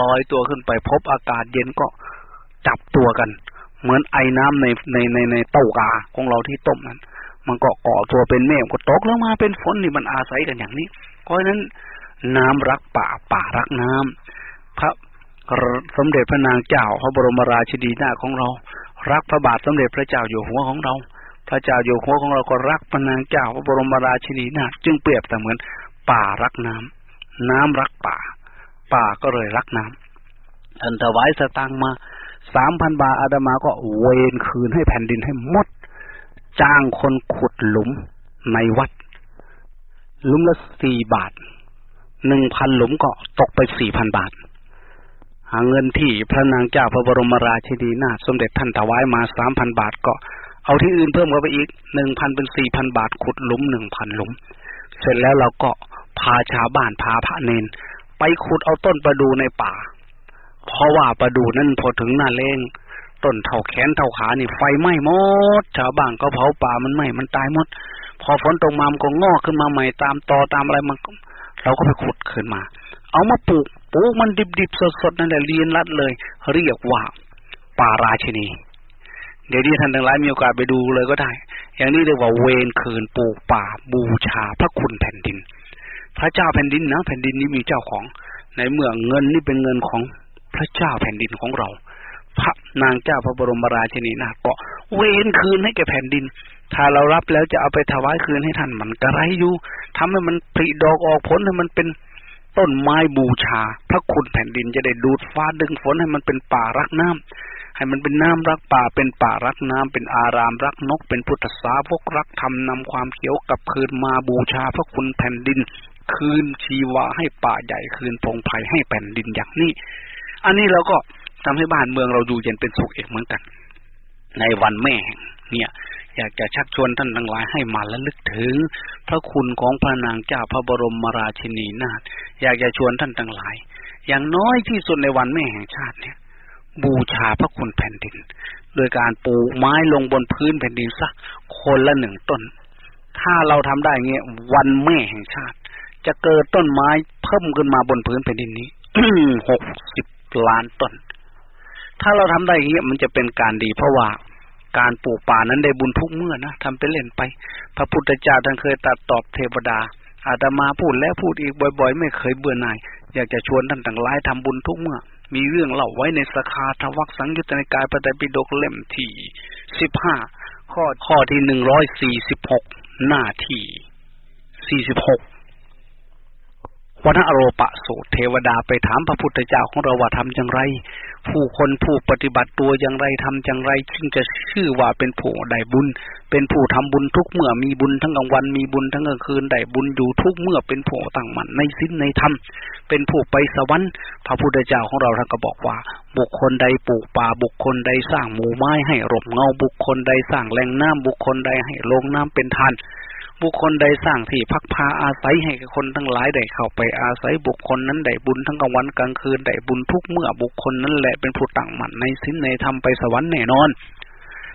ลอยตัวขึ้นไปพบอากาศเย็นก็จับตัวกัน เหมือนไอ้น้ำในในในในเต้ากาของเราที่ต้มนั้น มันก็เกาะตัวเป็นเมฆก็ตกลงมาเป็นฝนนี่มันอาศัยกันอย่างนี้ เพราะฉะนั้นน้ำรักป่าป่ารักน้ำพระสมเด็จพระนางเจ้าพระบรมราชินีนาของเรา รักพระบาทสมเด็จพระเจ้าอยู่หัวของเรา พระเจ้าอยู่หัวของเราก็รักพระนางเจ้าพระบรมราชินีนาจึงเปรียบแต่เหมือนป่ารักน้ำน้ำรักป่า ป่าก็เลยรักน้ำอันถวายสตางมาสามพันบาทอาดามาก็เวนคืนให้แผ่นดินให้หมด จ้างคนขุดหลุมในวัด หลุมละสี่บาทหนึ่งพันหลุมก็ตกไปสี่พันบาท หาเงินที่พระนางเจ้าพระบรมราชินีนาถสมเด็จท่านถวายมาสามพันบาทก็ เอาที่อื่นเพิ่มเข้าไปอีกหนึ่งพันเป็นสี่พันบาทขุดหลุมหนึ่งพันหลุม เสร็จแล้วเราก็พาชาวบ้านพาพระเนน ไปขุดเอาต้นประดูในป่า เพราะว่าประดูนั่นพอถึงหน้าเล้ง ต้นเท่าแขนเท่าขานี่ไฟไหม้หมดชาวบ้านก็เผาป่ามันไหม้มันตายหมด พอฝนตกมามันก็งอกขึ้นมาใหม่ตามตอตามอะไรมันเราก็ไปขุดขึ้นมา เอามาปลูกปลูกมันดิบๆสดๆนั่นแหละเรียนรัดเลย เรียกว่าป่าราชินี เดี๋ยวนี้ท่านทั้งหลายมีโอกาสไปดูเลยก็ได้ อย่างนี้เรียกว่าเวนคืนปลูกป่าบูชาพระคุณแผ่นดิน พระเจ้าแผ่นดินนะแผ่นดินนี้มีเจ้าของ ในเมื่อเงินนี่เป็นเงินของพระเจ้าแผ่นดินของเรา พระนางเจ้าพระบรมราชินีนะก็เวนคืนให้แก่แผ่นดิน ถ้าเรารับแล้วจะเอาไปถวายคืนให้ท่านมันกระไรอยู่ทำให้มันผลิดอกออกผลให้มันเป็นต้นไม้บูชา พระคุณแผ่นดินจะได้ดูดฟ้าดึงฝนให้มันเป็นป่ารักน้ำให้มันเป็นน้ำรักป่าเป็นป่ารักน้ำเป็นอารามรักนก เป็นพุทธสาวกรักธรรมนำความเขียวกับคืนมาบูชา พระคุณแผ่นดิน คืนชีวาให้ป่าใหญ่คืนพงไผ่ให้แผ่นดินอย่างนี้ อันนี้เราก็ ทำให้บ้านเมืองเราอยู่เย็นเป็นสุขเองเหมือนกัน ในวันแม่ เนี่ย อยากจะชักชวนท่านทั้งหลายให้มาละลึกถึง พระคุณของพระนางเจ้าพระบรมราชินีนาถอยากจะชวนท่านทั้งหลาย อย่างน้อยที่สุดในวันแม่แห่งชาติเนี่ย บูชาพระคุณแผ่นดิน โดยการปลูกไม้ลงบนพื้นแผ่นดินสักคนละหนึ่งต้น ถ้าเราทำได้เงี้ยวันแม่แห่งชาติ จะเกิดต้นไม้เพิ่มขึ้นมาบนพื้นแผ่นดินนี้หกสิบล้านต้น ถ้าเราทำได้เงี้ยมันจะเป็นการดีเพราะว่าการปลูกป่านั้นได้บุญทุกเมื่อนะทำไปเล่นไป พระพุทธเจ้าท่านเคยตัดตอบเทวดา อาตมาพูดแล้วพูดอีกบ่อย ๆ ไม่เคยเบื่อหน่าย อยากจะชวนท่านต่างหลายทำบุญทุกเมื่อ มีเรื่องเล่าไว้ในสคาทวักสังยุตในกายปฏิปิฎกเล่มที่สิบห้าข้อข้อที่หนึ่งร้อยสี่สิบหกหน้าที่สี่สิบหก วันอโรปะโสเทวดาไปถามพระพุทธเจ้าของเราว่าทำอย่างไร ผู้คนผู้ปฏิบัติตัวอย่างไรทำอย่างไรจึงจะชื่อว่าเป็นผู้ได้บุญ เป็นผู้ทำบุญทุกเมื่อมีบุญทั้งกลางวันมีบุญทั้งกลางคืนได้บุญอยู่ทุกเมื่อเป็นผู้ตั้งมั่นในศีลในธรรมเป็นผู้ไปสวรรค์พระพุทธเจ้าของเราท่านก็บอกว่า บุคคลใดปลูกป่าบุคคลใดสร้างหมู่ไม้ให้ร่มเงาบุคคลใดสร้างแหล่งน้ำบุคคลใดให้ลงน้ำเป็นทาน บุคคลใดสร้างที่พักพาอาศัยให้กับคนทั้งหลายได้เข้าไปอาศัยบุคคลนั้นได้บุญทั้งกลางวันกลางคืนได้บุญทุกเมื่อบุคคลนั้นแหละเป็นผู้ตั้งมั่นในศีลในธรรมไปสวรรค์แน่นอน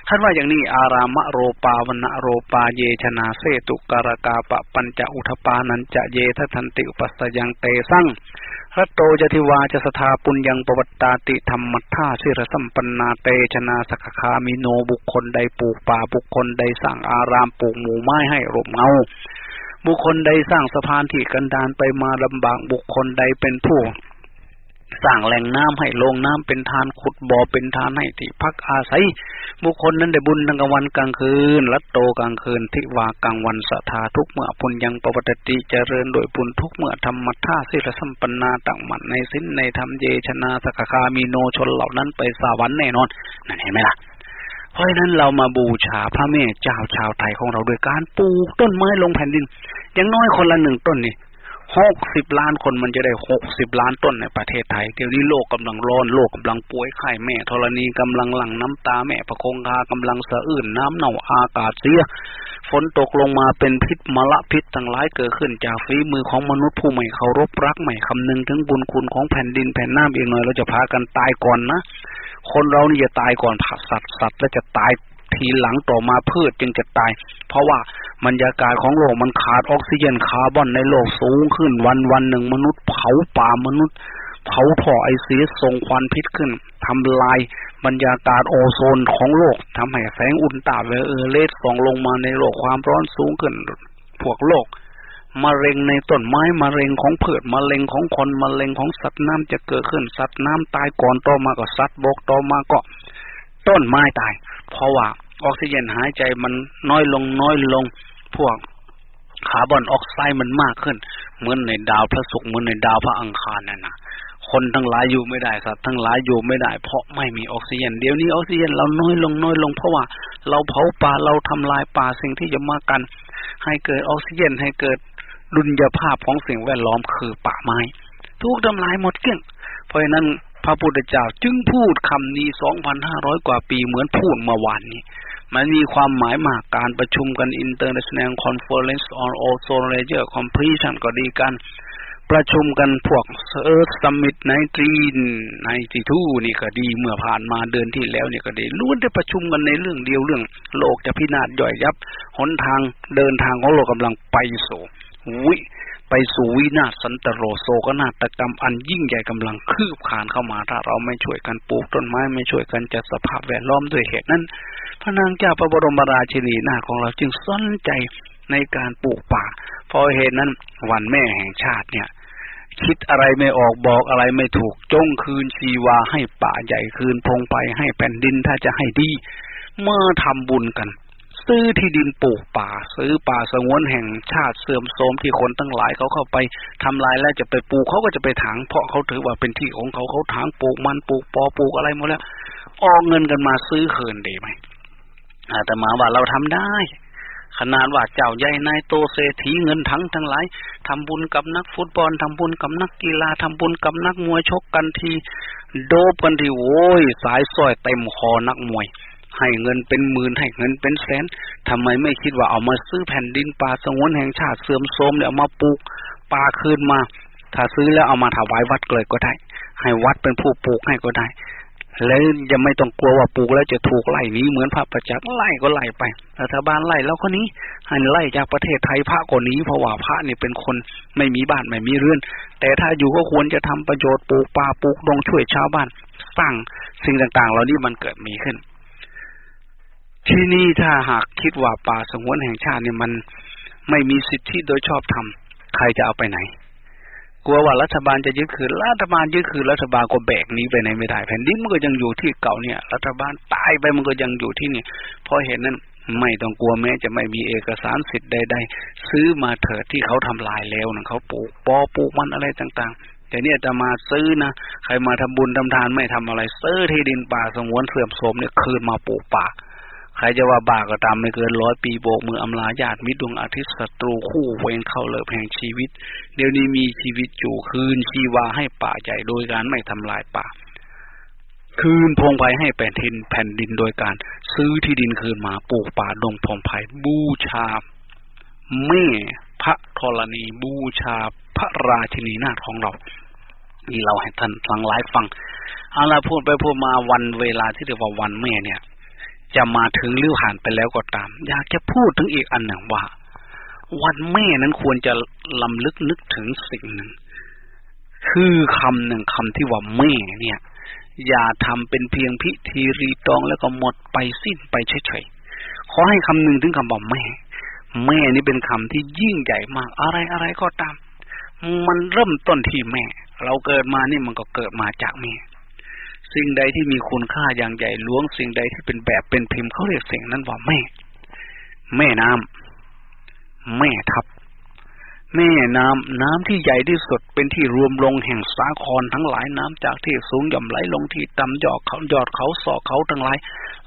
ท่านว่าอย่างนี้อารามะโรปาวนโรปาเยชนาเสตุการกาปะปัญจอุทปานันจะเยทัทันติอุปสยังเตสั่งรัตโตจติวาจะสถาปุญญังปวัตตาติธรรมัทธาสิรสัมปันนาเตชนาสกคามิโนบุคคลใดปลูกป่าบุคคลใดสร้างอารามปลูกหมู่ไม้ให้ร่มเงาบุคคลใดสร้างสะพานที่กันดานไปมาลำบากบุคคลใดเป็นผู้ สร้างแหล่งน้ำให้ลงน้ำเป็นทานขุดบ่อเป็นทานให้ที่พักอาศัย บุคคลนั้นได้บุญทั้งกลางวันกลางคืนลัดโตกลางคืนทิวากลางวันสัทธาทุกเมื่อพุญยังปวัตติเจริญโดยบุญทุกเมื่อธรรมท่าสิรสัมปันนาต่างมันในสิ้นในธรรมเยชนาสกคามีโนชนเหล่านั้นไปสวรรค์แน่นอนนั่นเห็นไหมล่ะเพราะฉะนั้นเรามาบูชาพระแม่เจ้าชาวไทยของเราโดยการปลูกต้นไม้ลงแผ่นดิน อย่างน้อยคนละหนึ่งต้นนี่ หกสิบล้านคนมันจะได้หกสิบล้านต้นในประเทศไทยเดี๋ยวนี้โลกกำลังร้อนโลกกำลังป่วยไข้แม่ธรณีกำลังหลั่งน้ำตาแม่ประคงคากำลังสะอื้นน้ำเน่าอากาศเสียฝนตกลงมาเป็นพิษมละพิษทั้งหลายเกิดขึ้นจากฝีมือของมนุษย์ผู้ไม่เคารพรักไม่คำนึงถึงบุญคุณของแผ่นดินแผ่นน้ำอีกหน่อยเราจะพากันตายก่อนนะคนเรานี่จะตายก่อนผักสัตว์สัตว์แล้วจะตาย ทีหลังต่อมาพืชจึงจะตาย เพราะว่าบรรยากาศของโลกมันขาดออกซิเจนคาร์บอนในโลกสูงขึ้นวันวันหนึ่งมนุษย์ เผาป่ามนุษย์ เผาถ่อไอเสียส่งควันพิษขึ้นทำลายบรรยากาศโอโซนของโลกทำให้แสงอุลตราไวเออเลสส่องลงมาในโลกความร้อนสูงขึ้น พวกโลกมะเร็งในต้นไม้มะเร็งของพืชมะเร็งของคนมะเร็งของสัตว์น้ำจะเกิดขึ้นสัตว์น้ำตายก่อนต่อมาก็สัตว์บกต่อมาก็ ต้นไม้ตาย เพราะว่า ออกซิเจนหายใจมันน้อยลงน้อยลง พวกคาร์บอนออกไซด์มันมากขึ้น เหมือนในดาวพระศุกร์เหมือนในดาวพระอังคารนั่นนะคนทั้งหลายอยู่ไม่ได้ครับทั้งหลายอยู่ไม่ได้ เพราะไม่มีออกซิเจนเดี๋ยวนี้ออกซิเจนเราน้อยลงน้อยลงเพราะว่า เราเผาป่าเราทำลายป่าสิ่งที่จะมากัน ให้เกิดออกซิเจนให้เกิดดุลยภาพของสิ่งแวดล้อมคือป่าไม้ ทุกทำลายหมดเกลี้ยง เพราะฉะนั้นพระพุทธเจ้าจึงพูดคำนี้สองพันห้าร้อยกว่าปีเหมือนพูดเมื่อวานนี้ มันมีความหมายมากการประชุมกัน International Conference on Ozone Layer Completion ก็ดีกัน ประชุมกันพวก Earth Summit ในจีนในจีทูนี่ก็ดีเมื่อผ่านมาเดือนที่แล้วนี่ก็ดีล้วนได้ประชุมกันในเรื่องเดียวเรื่อง โลกจะพินาศย่อยยับหนทางเดินทางของโลกกำลังไปสู่วิ ไปสู่วินาศสันตโรโซกนาตกรรมอันยิ่งใหญ่กำลังคืบคานเข้ามาถ้าเราไม่ช่วยกันปลูกต้นไม้ไม่ช่วยกันจัดสภาพแวดล้อมด้วยเหตุนั้น พระนางเจ้าพระบรมราชินีนาของเราจึงสนใจในการปลูกป่า เพราะเหตุนั้นวันแม่แห่งชาติเนี่ย คิดอะไรไม่ออกบอกอะไรไม่ถูกจงคืนชีวาให้ป่าใหญ่คืนพงไปให้แผ่นดินถ้าจะให้ดี เมื่อทำบุญกัน ซื้อที่ดินปลูกป่า ซื้อป่าสงวนแห่งชาติเสื่อมโทรมที่คนตั้งหลายเขาเข้าไปทำลายแล้วจะไปปลูกเขาก็จะไปถางเพราะเขาถือว่าเป็นที่ของเขาเขาถางปลูกมันปลูกปอปลูกอะไรหมดแล้วออกเงินกันมาซื้อเขินดีไหมแต่มาว่าเราทำได้ ขนาดว่าเจ้าใหญ่นายโตเศรษฐีเงินทั้งทั้งหลายทำบุญกับนักฟุตบอลทำบุญกับนักกีฬาทำบุญกับนักมวยชกกันที โดบกันทีโว้ยสายสร้อยเต็มคอนักมวย ให้เงินเป็นหมื่นให้เงินเป็นแสนทำไมไม่คิดว่าเอามาซื้อแผ่นดินป่าสงวนแห่งชาติเสื่อมโทรมเนี่ยเอามาปลูกป่าคืนมา ถ้าซื้อแล้วเอามาถวายวัดเลยก็ได้ ให้วัดเป็นผู้ปลูกให้ก็ได้ แล้วยังไม่ต้องกลัวว่าปลูกแล้วจะถูกไล่นี้เหมือนพระประจักษ์ไล่ก็ไล่ไปรัฐบาลไล่แล้วก็นี้ให้ไล่จากประเทศไทยพระก็นี้เพราะว่าพระนี่เป็นคนไม่มีบ้านไม่มีเรือน แต่ถ้าอยู่ก็ควรจะทำประโยชน์ปลูกป่าปลูกดงช่วยชาวบ้านสร้างสิ่งต่างๆ เหล่านี้มันเกิดมีขึ้น ที่นี่ถ้าหากคิดว่าป่าสงวนแห่งชาติเนี่ยมันไม่มีสิทธิโดยชอบธรรมใครจะเอาไปไหน กลัวว่ารัฐบาลจะยึดคืนรัฐบาลยึดคืนรัฐบาลก็แบกนี้ไปไหนไม่ได้ แผ่นดินมันก็ยังอยู่ที่เก่าเนี่ย รัฐบาลตายไปมันก็ยังอยู่ที่นี่เพราะเห็นนั้นไม่ต้องกลัวแม้จะไม่มีเอกสารสิทธิ์ใดๆซื้อมาเถิดที่เขาทำลายแล้วนะเขาปลูกปอปลูกมันอะไรต่างๆ แต่เนี่ยจะมาซื้อนะใครมาทำบุญทำทานไม่ทำอะไร ซื้อที่ดินป่าสงวนเสื่อมโทรมเนี่ยคืนมาปลูกป่า ใครจะว่าบาก็ตามไม่เกินร้อยปีโบกมืออำลาญาติมิตรดวงอาทิตย์ศัตรูคู่เวงเข้าเลิกแห่งชีวิต เดี๋ยวนี้มีชีวิตอยู่คืนชีวาให้ป่าใหญ่โดยการไม่ทำลายป่า คืนพงไพให้แผ่นดินแผ่นดินโดยการ ซื้อที่ดินคืนมาปลูกป่าดงพงไพบูชา แม่พระธรณีบูชาพระราชินีนาถของเรานี่เราให้ท่านทั้งหลายฟังเอาละพูดไปพูดมาวันเวลาที่เรียกว่าวันแม่เนี่ย จะมาถึงหรือผ่านไปแล้วก็ตาม อยากจะพูดถึงอีกอันหนึ่งว่า วันแม่นั้นควรจะลำลึกนึกถึงสิ่งหนึ่ง คือคำหนึ่งคำที่ว่าแม่เนี่ย อย่าทำเป็นเพียงพิธีรีตองแล้วก็หมดไปสิ้นไปเฉยๆขอให้คำหนึ่งถึงคำว่าแม่ แม่นี่เป็นคำที่ยิ่งใหญ่มาก อะไรอะไรก็ตาม มันเริ่มต้นที่แม่ เราเกิดมานี่มันก็เกิดมาจากแม่ สิ่งใดที่มีคุณค่าอย่างใหญ่หลวง สิ่งใดที่เป็นแบบเป็นพิมพ์เขาเรียกสิ่งนั้นว่าแม่ แม่น้ำแม่ทับ แม่น้ำน้ำที่ใหญ่ที่สุดเป็นที่รวมลงแห่งสาครทั้งหลายน้ำจากที่สูงย่อมไหลลงที่ต่ำยอดเขายอดเขาสอกเขาทั้งหลาย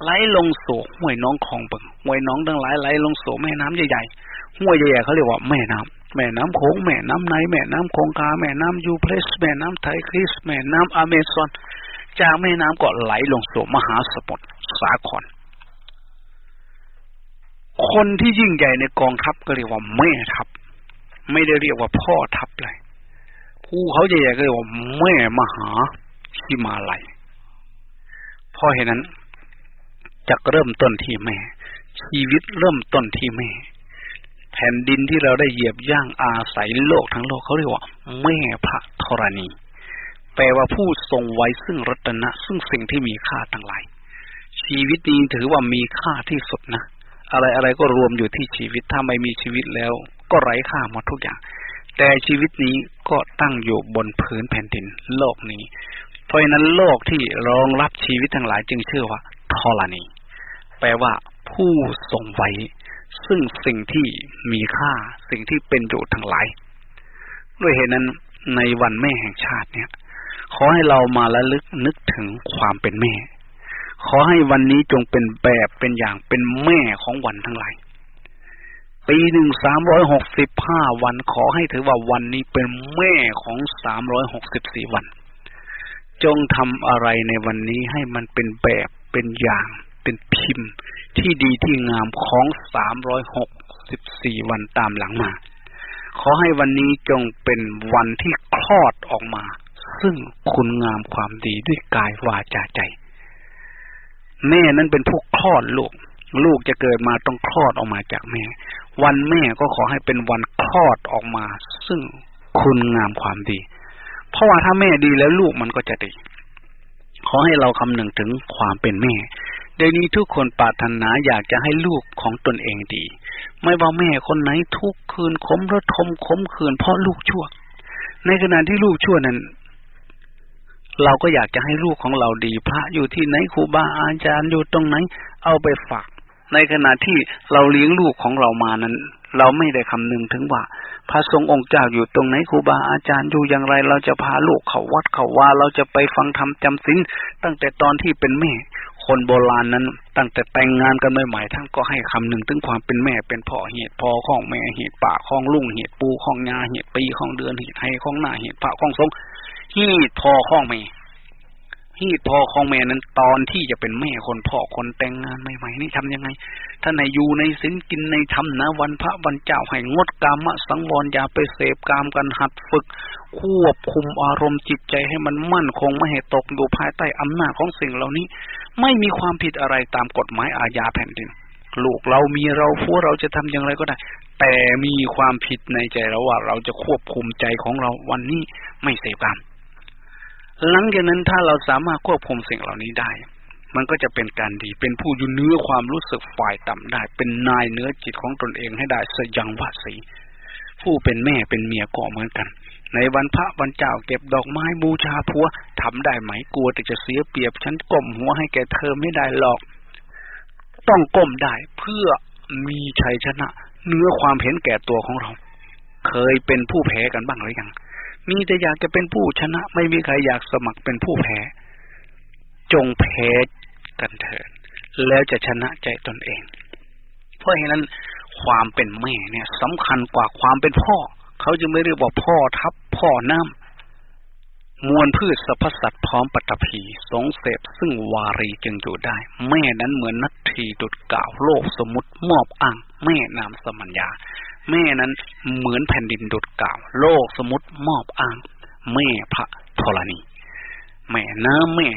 ไหลลงสู่ห้วยน้องคลองบึงห้วยน้องทั้งหลายไหลลงสู่แม่น้ำใหญ่ๆห้วยใหญ่ๆเขาเรียกว่าแม่น้ำแม่น้ำโขงแม่น้ำไนแม่น้ำคงคาแม่น้ำยูเพลสแม่น้ำไทคริสแม่น้ำอเมซอน จากแม่น้ำก็ไหลลงสู่มหาสมุทรสาคร คนที่ยิ่งใหญ่ในกองทัพก็เรียกว่าแม่ทัพ ไม่ได้เรียกว่าพ่อทัพเลยผู้เขาใหญ่ๆก็เรียกว่าแม่มหาชิมาลัยเพราะเหตุนั้นจะเริ่มต้นที่แม่ ชีวิตเริ่มต้นที่แม่ แผ่นดินที่เราได้เหยียบย่างอาศัยโลกทั้งโลกเขาเรียกว่าแม่พระธรณี แปลว่าผู้ทรงไว้ซึ่งรัตนะ ซึ่งสิ่งที่มีค่าทั้งหลาย ชีวิตนี้ถือว่ามีค่าที่สุดนะ อะไรอะไรก็รวมอยู่ที่ชีวิต ถ้าไม่มีชีวิตแล้ว ก็ไร้ค่าหมดทุกอย่าง แต่ชีวิตนี้ก็ตั้งอยู่บนพื้นแผ่นดินโลกนี้ เพราะนั้นโลกที่รองรับชีวิตทั้งหลายจึงชื่อว่าทรณี แปลว่า ผู้ทรงไว้ ซึ่งสิ่งที่มีค่า สิ่งที่เป็นอยู่ทั้งหลาย ด้วยเหตุนั้นในวันแม่แห่งชาติเนี่ย ขอให้เรามาละลึกนึกถึงความเป็นแม่ ขอให้วันนี้จงเป็นแบบเป็นอย่างเป็นแม่ของวันทั้งหลาย ปีหนึ่งสามร้อยหกสิบห้าวันขอให้ถือว่าวันนี้เป็นแม่ของสามร้อยหกสิบสี่วัน จงทำอะไรในวันนี้ให้มันเป็นแบบเป็นอย่างเป็นพิมพ์ที่ดีที่งามของสามร้อยหกสิบสี่วันตามหลังมา ขอให้วันนี้จงเป็นวันที่คลอดออกมา ซึ่งคุณงามความดีด้วยกายวาจาใจ แม่นั้นเป็นผู้คลอดลูก ลูกจะเกิดมาต้องคลอดออกมาจากแม่ วันแม่ก็ขอให้เป็นวันคลอดออกมา ซึ่งคุณงามความดี เพราะว่าถ้าแม่ดีแล้วลูกมันก็จะดี ขอให้เราคำนึงถึงความเป็นแม่เดี๋ยวนี้ทุกคนปรารถนาอยากจะให้ลูกของตนเองดี ไม่ว่าแม่คนไหนทุกคืนคมระทมคมคืนเพราะลูกชั่ว ในขณะที่ลูกชั่วนั้น เราก็อยากจะให้ลูกของเราดี พระอยู่ที่ไหนครูบาอาจารย์อยู่ตรงไหน เอาไปฝาก ในขณะที่เราเลี้ยงลูกของเรามานั้น เราไม่ได้คำนึงถึงว่า พระทรงองค์เจ้าอยู่ตรงไหนครูบาอาจารย์อยู่อย่างไร เราจะพาลูกเขาวัดเขาว่าเราจะไปฟังธรรมจำศีลตั้งแต่ตอนที่เป็นแม่ คนโบราณนั้น ตั้งแต่แต่งงานกันใหม่ๆท่านก็ให้คำนึงถึงความเป็นแม่เป็นพ่อเหตุพ่อของแม่เหตุป่าของลุงเหตุปูของยาเหตุปีของเดือนเหตุไห้ของหน้าเหตุพระของทรง ฮีดพอข้องแม่ฮีดพอของแม่นั้นตอนที่จะเป็นแม่คนพ่อคนแต่งงานใหม่ๆนี่ทำยังไงท่านให้อยู่ในศีลกินในธรรมนะวันพระวันเจ้าให้งดกามะสังวรอย่าไปเสพกามกันหัดฝึก ควบคุมอารมณ์จิตใจให้มันมั่นคงไม่ให้ตกอยู่ภายใต้อำนาจของสิ่งเหล่านี้ ไม่มีความผิดอะไรตามกฎหมายอาญาแผ่นดินลูกเรามีเราผัวเราจะทำอย่างไรก็ได้ แต่มีความผิดในใจเราว่า เราจะควบคุมใจของเราวันนี้ไม่เสพกาม หลังจากนั้นถ้าเราสามารถควบคุมสิ่งเหล่านี้ได้ มันก็จะเป็นการดีเป็นผู้อยู่เนื้อความรู้สึกฝ่ายต่ำได้ เป็นนายเนื้อจิตของตนเองให้ได้สยังวาสีผู้เป็นแม่เป็นเมียก็เหมือนกัน ในวันพระวันเจ้าเก็บดอกไม้บูชาพัวทำได้ไหมกลัวแต่จะเสียเปรียบฉันก้มหัวให้แกเธอไม่ได้หรอก ต้องก้มได้เพื่อมีชัยชนะ เนื้อความเห็นแก่ตัวของเรา เคยเป็นผู้แพ้กันบ้างหรือยัง มีแต่อยากจะเป็นผู้ชนะ ไม่มีใครอยากสมัครเป็นผู้แพ้ จงแพ้กันเถิดแล้วจะชนะใจตนเอง เพราะฉะนั้นความเป็นแม่เนี่ยสำคัญกว่าความเป็นพ่อ เขาจึงไม่เรียกว่าพ่อทับพ่อน้ำมวลพืชสรรพสัตว์พร้อมปัตภีสงเสพซึ่งวารีจึงอยู่ได้ แม่นั้นเหมือนนักทีดุดกล่าวโลกสมุติมอบอ้างแม่นามสมัญญา แม่นั้นเหมือนแผ่นดินดุดกล่าว โลกสมุติมอบอ้าง แม่พระธรณี แม่น้ำแม่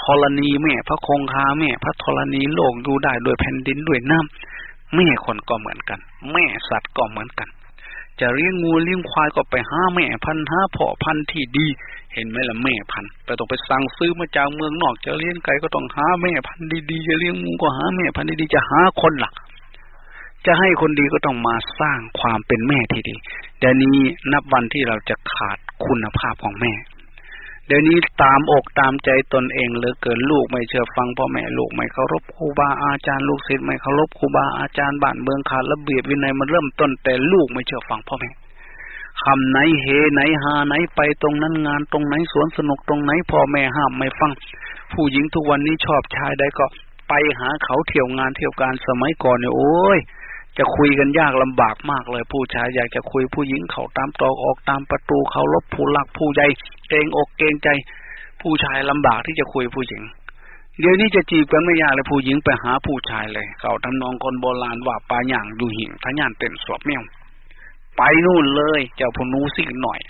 ธรณีแม่พระคงคาแม่พระธรณีโลกดูได้ด้วยแผ่นดินด้วยน้ำแม่คนก็เหมือนกัน แม่สัตว์ก็เหมือนกัน จะเลี้ยงงูเลี้ยงควายก็ไปหาแม่พันหาพ่อพันที่ดี เห็นไหมล่ะแม่พันแต่ต้องไปสั่งซื้อมาจากเมืองนอก จะเลี้ยงไก่ก็ต้องหาแม่พันดีๆจะเลี้ยงงูก็หาแม่พันดีๆจะหาคนหลัก จะให้คนดีก็ต้องมาสร้างความเป็นแม่ที่ดี เดี๋ยวนี้นับวันที่เราจะขาดคุณภาพของแม่ เดี๋ยวนี้ตามอกตามใจตนเองเหลือเกินลูกไม่เชื่อฟังพ่อแม่ลูกไม่เคารพครูบาอาจารย์ลูกศิษย์ไม่เคารพครูบาอาจารย์บ้านเมืองขาดระเบียบวินัยมันเริ่มต้นแต่ลูกไม่เชื่อฟังพ่อแม่คำไหนเฮไหนหาไหนไปตรงนั้นงานตรงไหนสวนสนุกตรงไหนพ่อแม่ห้ามไม่ฟัง ผู้หญิงทุกวันนี้ชอบชายใดก็ไปหาเขาเที่ยวงานเที่ยวการสมัยก่อนเนี่ยโอ้ย จะคุยกันยากลำบากมากเลย ผู้ชายอยากจะคุยผู้หญิงเขาตามตอกออกตามประตูเขาลบผู้หลักผู้ใหญ่เกรงอกเกรงใจ ผู้ชายลำบากที่จะคุยผู้หญิง เดี๋ยวนี้จะจีบกันไม่ยากเลยผู้หญิงไปหาผู้ชายเลย เขาทำนองคนโบราณว่าปลาหย่างดูหิ่งทะยานเต้นสวบแมวไปนู่นเลย เจ้าพนูสิหน่อย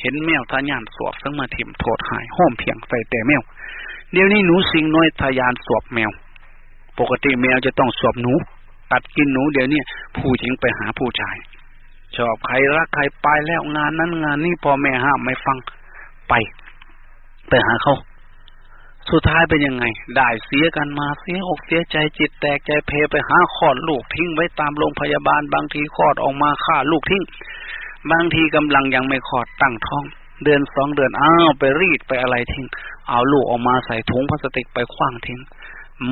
เห็นแมวทะยานสวบซึ่งมาถิ่มโทษหายห้อมเพียงใส่แต่แมวเดี๋ยวนี้หนูสิงน้อยทะยานสวบแมว ปกติแมวจะต้องสวบหนู ตัดกินหนูเดี๋ยวนี้ผู้หญิงไปหาผู้ชาย ชอบใครรักใครไปแล้วงานนั้นงานนี้พ่อแม่ห้ามไม่ฟังไป ไปหาเขาสุดท้ายเป็นยังไง ได้เสียกันมาเสียอกเสียใจจิตแตกใจเพไปหาคลอดลูกทิ้งไว้ตามโรงพยาบาล บางทีคลอดออกมาฆ่าลูกทิ้ง บางทีกำลังยังไม่คลอดตั้งท้อง เดือนสองเดือนอ้าวไปรีดไปอะไรทิ้ง เอาลูกออกมาใส่ถุงพลาสติกไปคว้างทิ้ง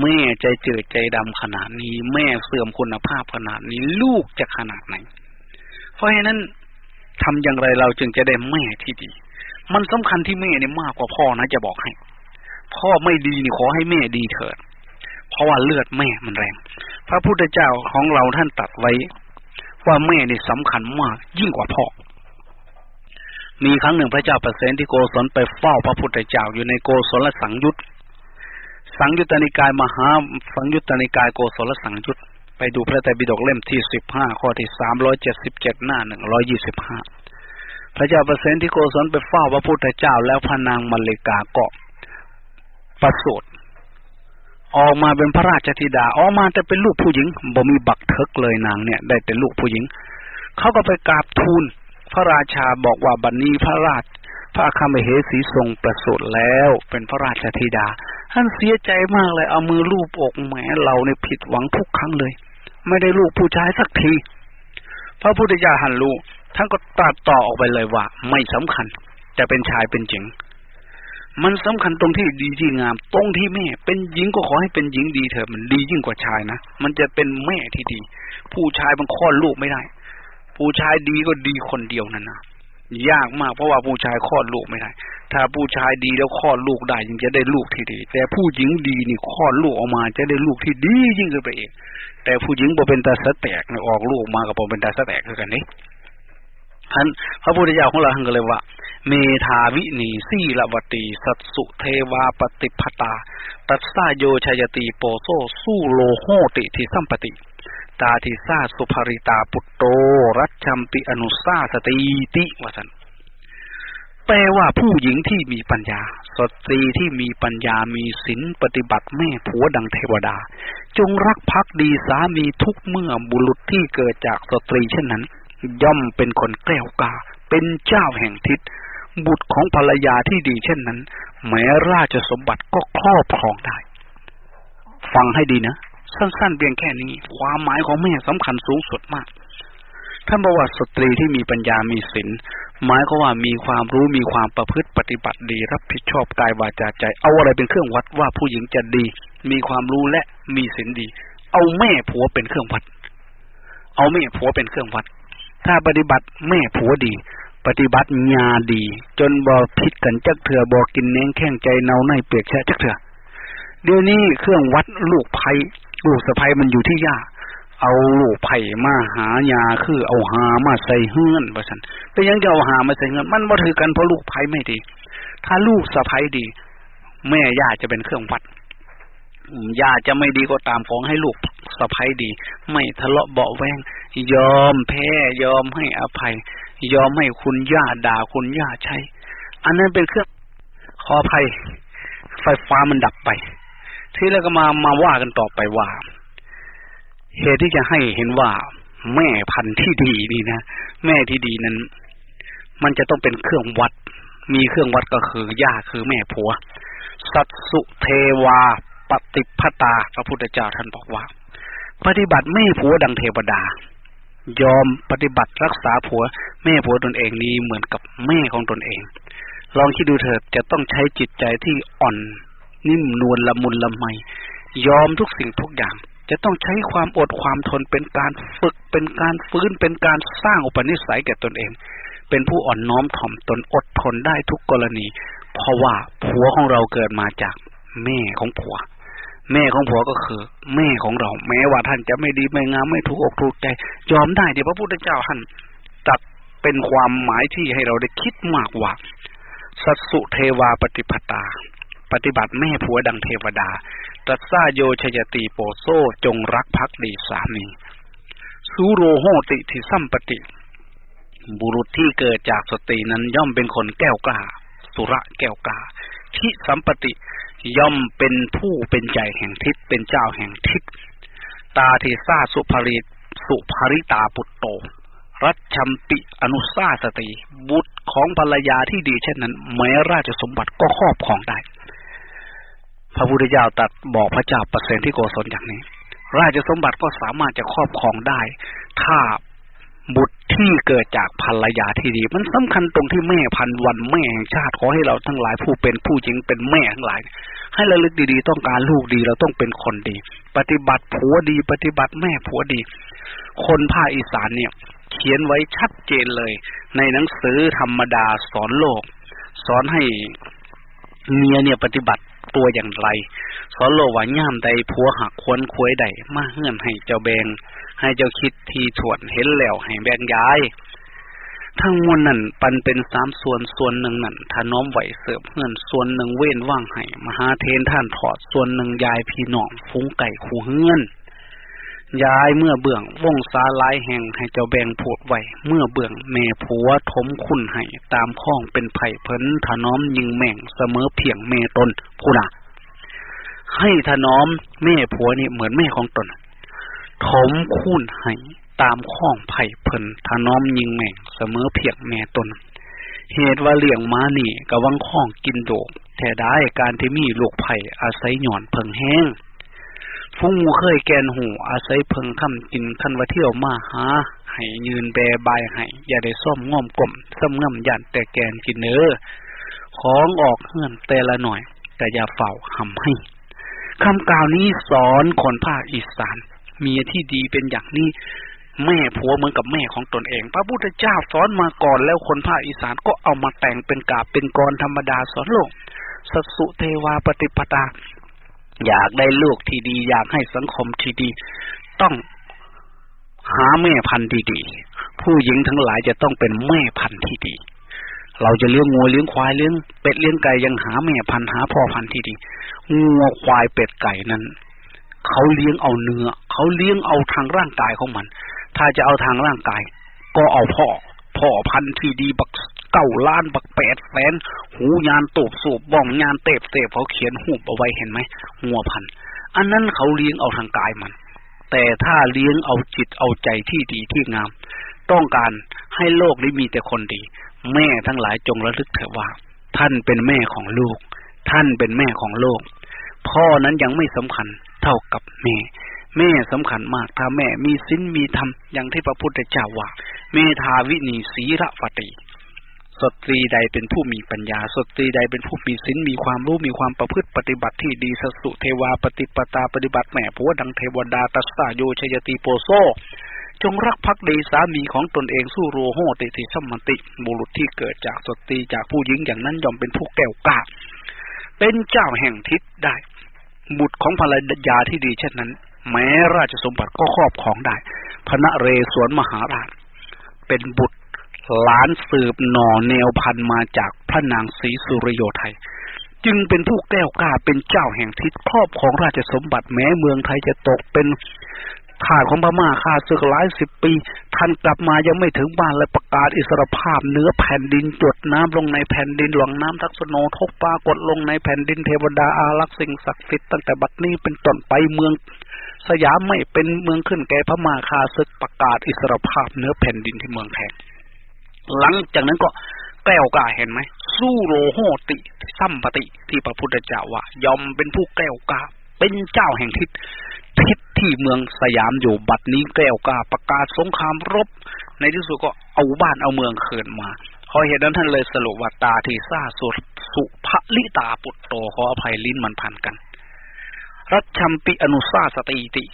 แม่ใจเจืดใจดำขนาดนี้ แม่เสื่อมคุณภาพขนาดนี้ ลูกจะขนาดไหน เพราะฉะนั้นทำอย่างไรเราจึงจะได้แม่ที่ดี มันสำคัญที่แม่เนี่ยมากกว่าพ่อนะจะบอกให้ พ่อไม่ดีนี่ขอให้แม่ดีเถิด เพราะว่าเลือดแม่มันแรง พระพุทธเจ้าของเราท่านตัดไว้ ว่าแม่นี่สำคัญมากยิ่งกว่าพ่อ มีครั้งหนึ่งพระเจ้าประเสนที่โกศลไปเฝ้าพระพุทธเจ้าอยู่ในโกศลสังยุต สังยุตตนิกายมหาสังยุตตนิกายโกศลสังยุตไปดูพระไตรปิฎกเล่มที่สิบห้าข้อที่สามร้อยเจ็ดสิบเจ็ดหน้าหนึ่งร้อยี่สิบห้าพระเจ้าเปรตที่โกศลไปเฝ้าพระพุทธเจ้าแล้วพนางมัลลิกาเกาะประสูติออกมาเป็นพระราชธิดาออกมาแต่เป็นลูกผู้หญิงบ่มีบักเทิกเลยนางเนี่ย ได้เป็นลูกผู้หญิง เขาก็ไปกราบทูลพระราชาบอกว่าบัดนนี้พระราช พระคามเหสีทรงประสูติแล้วเป็นพระราชธิดา ท่านเสียใจมากเลยเอามือลูบอกแหมเราเนี่ผิดหวังทุกครั้งเลย ไม่ได้ลูกผู้ชายสักที พระพุทธเจ้าหันรู้ท่านก็ตัดต่อออกไปเลยว่า ไม่สำคัญจะเป็นชายเป็นหญิง มันสำคัญตรงที่ดีที่งาม ตรงที่แม่ เป็นหญิงก็ขอให้เป็นหญิงดีเถอะมันดียิ่งกว่าชายนะมันจะเป็นแม่ที่ดี ผู้ชายมันคลอดลูกไม่ได้ ผู้ชายดีก็ดีคนเดียวนั่นนะ ยากมากเพราะว่าผู้ชายคลอดลูกไม่ได้ ถ้าผู้ชายดีแล้วคลอดลูกได้จึงจะได้ลูกที่ดี แต่ผู้หญิงดีนี่คลอดลูกออกมาจะได้ลูกที่ดียิ่งขึ้นไปเองแต่ผู้หญิงบ่เป็นตาสแตกออกลูกมากับบ่เป็นตาสแตกคือกันนี่ท่านพระพุทธเจ้าของเราท่านก็เลยว่า เมธาวินีสีลวตี สัตสุเทวาปฏิพตา ตัสสาโยชยตีโปโซสู้โลโหติทิสัมปติ ตาทิซาสุภริตาปุตโต รัชชัมปิอนุสาสติติวสันแปลว่าผู้หญิงที่มีปัญญา สตรีที่มีปัญญามีศีลปฏิบัติแม่ผัวดังเทวดา จงรักภักดีสามีทุกเมื่อบุรุษที่เกิดจากสตรีเช่นนั้น ย่อมเป็นคนแกล้วกล้า เป็นเจ้าแห่งทิศบุตรของภรรยาที่ดีเช่นนั้น แม้ราชสมบัติก็ครอบครองได้ ฟังให้ดีนะ สั้นๆเพียงแค่นี้ ความหมายของแม่สำคัญสูงสุดมาก ท่านบอกว่าสตรีที่มีปัญญามีศีลหมายก็ว่ามีความรู้มีความประพฤติปฏิบัติดี รับผิดชอบกายวาจาใจ เอาอะไรเป็นเครื่องวัดว่าผู้หญิงจะดี มีความรู้และมีศีลดี เอาแม่ผัวเป็นเครื่องวัด เอาแม่ผัวเป็นเครื่องวัด ถ้าปฏิบัติแม่ผัวดีปฏิบัติญาดี จนบ่พิษกันจักเถื่อบ่กินเน้งแข้งใจเนาในเปียกแช่จักเถื่อเดี๋ยวนี้เครื่องวัดลูกไผ่ ลูกสะไพมันอยู่ที่ยาเอาลูกไผ่มาหายาคือเอาหามาใส่เฮือนว่าสันเป็นยังจะเอาหามาใส่เฮือน มันบ่ถือกันเพราะลูกไผ่ไม่ดี ถ้าลูกสะไพดี แม่ย่าจะเป็นเครื่องวัดย่าจะไม่ดีก็ตามของให้ลูกสะพ้ยดี ไม่ทะเลาะเบาแวงยอมแพ้ยอมให้อภัย ยอมให้คุณย่าด่าคุณย่าใช้ อันนั้นเป็นเครื่องขออภัยไฟฟ้ามันดับไป ที่แล้วก็มามาว่ากันต่อไปว่า เหตุที่จะให้เห็นว่าแม่พันธุ์ที่ดีนี่นะแม่ที่ดีนั้น มันจะต้องเป็นเครื่องวัด มีเครื่องวัดก็คือย่าคือแม่ผัว สัตสุเทวาปฏิพตาพระพุทธเจ้าท่านบอกว่า ปฏิบัติไม่ผัวดังเทวดา ยอมปฏิบัติรักษาผัว แม่ผัวตนเองนี้เหมือนกับแม่ของตนเอง ลองคิดดูเถิดจะต้องใช้จิตใจที่อ่อน นิ่มนวลละมุนละไม ยอมทุกสิ่งทุกอย่าง จะต้องใช้ความอดความทนเป็นการฝึกเป็นการฟื้นเป็นการสร้างอุปนิสัยแก่ตนเอง เป็นผู้อ่อนน้อมถ่อมตนอดทนได้ทุกกรณี เพราะว่าผัวของเราเกิดมาจากแม่ของผัว แม่ของผัวก็คือ แม่ของเรา แม้ว่าท่านจะไม่ดีไม่งามไม่ถูกอกถูกใจ ยอมได้เดี๋ยวพระพุทธเจ้าท่านตัดเป็นความหมายที่ให้เราได้คิดมากว่าสัสุเทวาปฏิปตา ปฏิบัติแม่ผัวดังเทวดาตัสซาโยชยตีโปโซจงรักภักดีสามีสูโรโหติทิสัมปติ บุรุษที่เกิดจากสตินั้นย่อมเป็นคนแก้วกล้า สุระแก้วกล้าทิสัมปติย่อมเป็นผู้เป็นใหญ่แห่งทิศเป็นเจ้าแห่งทิศตาทิซาสุภริสุภริตาปุตโต รัชชัมปิอนุสาสติ บุตรของภรรยาที่ดีเช่นนั้นแม้ราชสมบัติก็ครอบครองได้ พระพุทธเจ้าตัดบอกพระเจ้าเปอร์เซ็นที่โกศลอย่างนี้ ราชสมบัติก็สามารถจะครอบครองได้ ถ้าบุตรที่เกิดจากภรรยาที่ดี มันสำคัญตรงที่แม่พันวันแม่แห่งชาติขอให้เราทั้งหลายผู้เป็นผู้หญิงเป็นแม่ทั้งหลาย ให้ระลึกดีๆ ต้องการลูกดีเราต้องเป็นคนดี ปฏิบัติผัวดี ปฏิบัติแม่ผัวดี คนภาคอีสานเนี่ย เขียนไว้ชัดเจนเลย ในหนังสือธรรมดาสอนโลก สอนให้เมียเนี่ยปฏิบัติ ตัวอย่างไร สอนโลว่าย่ามใดผัวหักควนควยใดมาเฮื่อนให้เจ้าแบง ให้เจ้าคิดทีถวนเห็นแล้วให้แบงย้าย ทั้งมวลนั่นปันเป็นสามส่วนส่วนหนึ่งนั่นถ้าน้อมไหวเสิร์ฟเฮือนส่วนหนึ่งเว้นว่างให้มหาเทนท่านถอดส่วนหนึ่งยายพี่น้องฟุ้งไก่ขู่เฮื่อน ย้ายเมื่อเบื้องวงสาลายแห่งให้เจ้าแบงผูดไหวเมื่อเบื้องเมผัวทมคุณให้ตามข้องเป็นไผ่เพิ่นถนอมยิงแม่งเสมอเพียงเมตนผู้น่ะให้ถนอมแม่ผัวนี่เหมือนแม่ของตนถมคูนให้ตามข้องไผ่เพิ่นถนอมยิงแม่งเสมอเพียงแม่ตน เหตุว่าเลี้ยงม้านี่กะวังข้องกินโดกแท้ได้การที่มีลูกไผ่อาศัยหย่อนเพิงแห้ง ฟุ้งเคยแกนหู อาศัยเพิงคำกินคันว่าเที่ยวมาหาให้ยืนแบใบให้อย่าได้ซ่อมง่อมกลมซ้ำง่ำยันแต่แกนกินเนื้อของออกเฮือนแต่ละหน่อย แต่อย่าเฝ้าหำให้คำกล่าวนี้สอนคนภาคอีสานเมียที่ดีเป็นอย่างนี้ แม่ผัวเหมือนกับแม่ของตนเอง พระพุทธเจ้าสอนมาก่อนแล้วคนภาคอีสานก็เอามาแต่งเป็นกาบเป็นกรธรรมดาสอนโลกสัสุเทวาปฏิปตา อยากได้ลูกที่ดี อยากให้สังคมที่ดี ต้องหาแม่พันธุ์ดีๆผู้หญิงทั้งหลายจะต้องเป็นแม่พันธุ์ที่ดี เราจะเลี้ยงงูเลี้ยงควายเลี้ยงเป็ดเลี้ยงไก่ยังหาแม่พันธุ์หาพ่อพันธุ์ที่ดีงูควายเป็ดไก่นั้นเขาเลี้ยงเอาเนื้อเขาเลี้ยงเอาทางร่างกายของมัน ถ้าจะเอาทางร่างกาย ก็เอาพ่อพ่อพันธุ์ที่ดีบัก เก้าล้านบักแปดแสนหูยานตูบสูบบ้องยานเตบเตบเขาเขียนหูบเอาไว้เห็นไหมหัวพัน อันนั้นเขาเลี้ยงเอาทางกายมัน แต่ถ้าเลี้ยงเอาจิตเอาใจที่ดีที่งาม ต้องการให้โลกนี้มีแต่คนดี แม่ทั้งหลายจงระลึกเถอะว่า ท่านเป็นแม่ของลูก ท่านเป็นแม่ของโลก พ่อนั้นยังไม่สำคัญเท่ากับแม่แม่สำคัญมาก ถ้าแม่มีศีลมีธรรมอย่างที่พระพุทธเจ้าว่า เมธาวินี สีลวตี สตรีใดเป็นผู้มีปัญญา สตรีใดเป็นผู้มีศีลมีความรู้มีความประพฤติปฏิบัติที่ดีสัสสุเทวาปติพพตาปฏิบัติแม่ผัวดังเทวดาตัสสาโย ชายติโปโส จงรักภักดีสามีของตนเองสูโรโหติทิสัมปติบุรุษที่เกิดจากสตรีจากผู้หญิงอย่างนั้นย่อมเป็นผู้แกล้วกล้าเป็นเจ้าแห่งทิศได้ บุตรของภรรยาที่ดีเช่นนั้น แม้ราชสมบัติก็ครอบของได้พระนเรศวรมหาราช เป็นบุตร หลานสืบหน่อแนวพันมาจากพระนางศรีสุริโยไทย จึงเป็นผู้แก้วกล้าเป็นเจ้าแห่งทิศครอบของราชสมบัติแม้เมืองไทยจะตกเป็นข่าของพม่าข่าศึกหลายสิบปี ท่านกลับมายังไม่ถึงบ้านและประกาศอิสรภาพเนื้อแผ่นดินจดน้ำลงในแผ่นดินหลวงน้ำทักษโนทกปากดลงในแผ่นดินเทวดาอารักษ์สิ่งศักดิ์สิทธิ์ตั้งแต่บัดนี้เป็นต้นไปเมือง สยามไม่เป็นเมืองขึ้นแก่พม่าข่าศึกประกาศอิสรภาพเนื้อแผ่นดินที่เมืองแขก หลังจากนั้นก็แก้วกล้าเห็นไหมสู้โรโหติสัมปติที่พระพุทธเจ้าว่ายอมเป็นผู้แก้วกล้า เป็นเจ้าแห่งทิศทิศที่เมืองสยามอยู่บัดนี้แก้วกาประกาศสงครามรบ ในที่สุดก็เอาบ้านเอาเมืองเขินมาพอเหตุนั้นท่านเลยสรุปว่าตาที่ซาสุดสุภลิตาปุตโตขออภัยลิ้นมันพันกัน รัชชัมปิอนุสาสติติ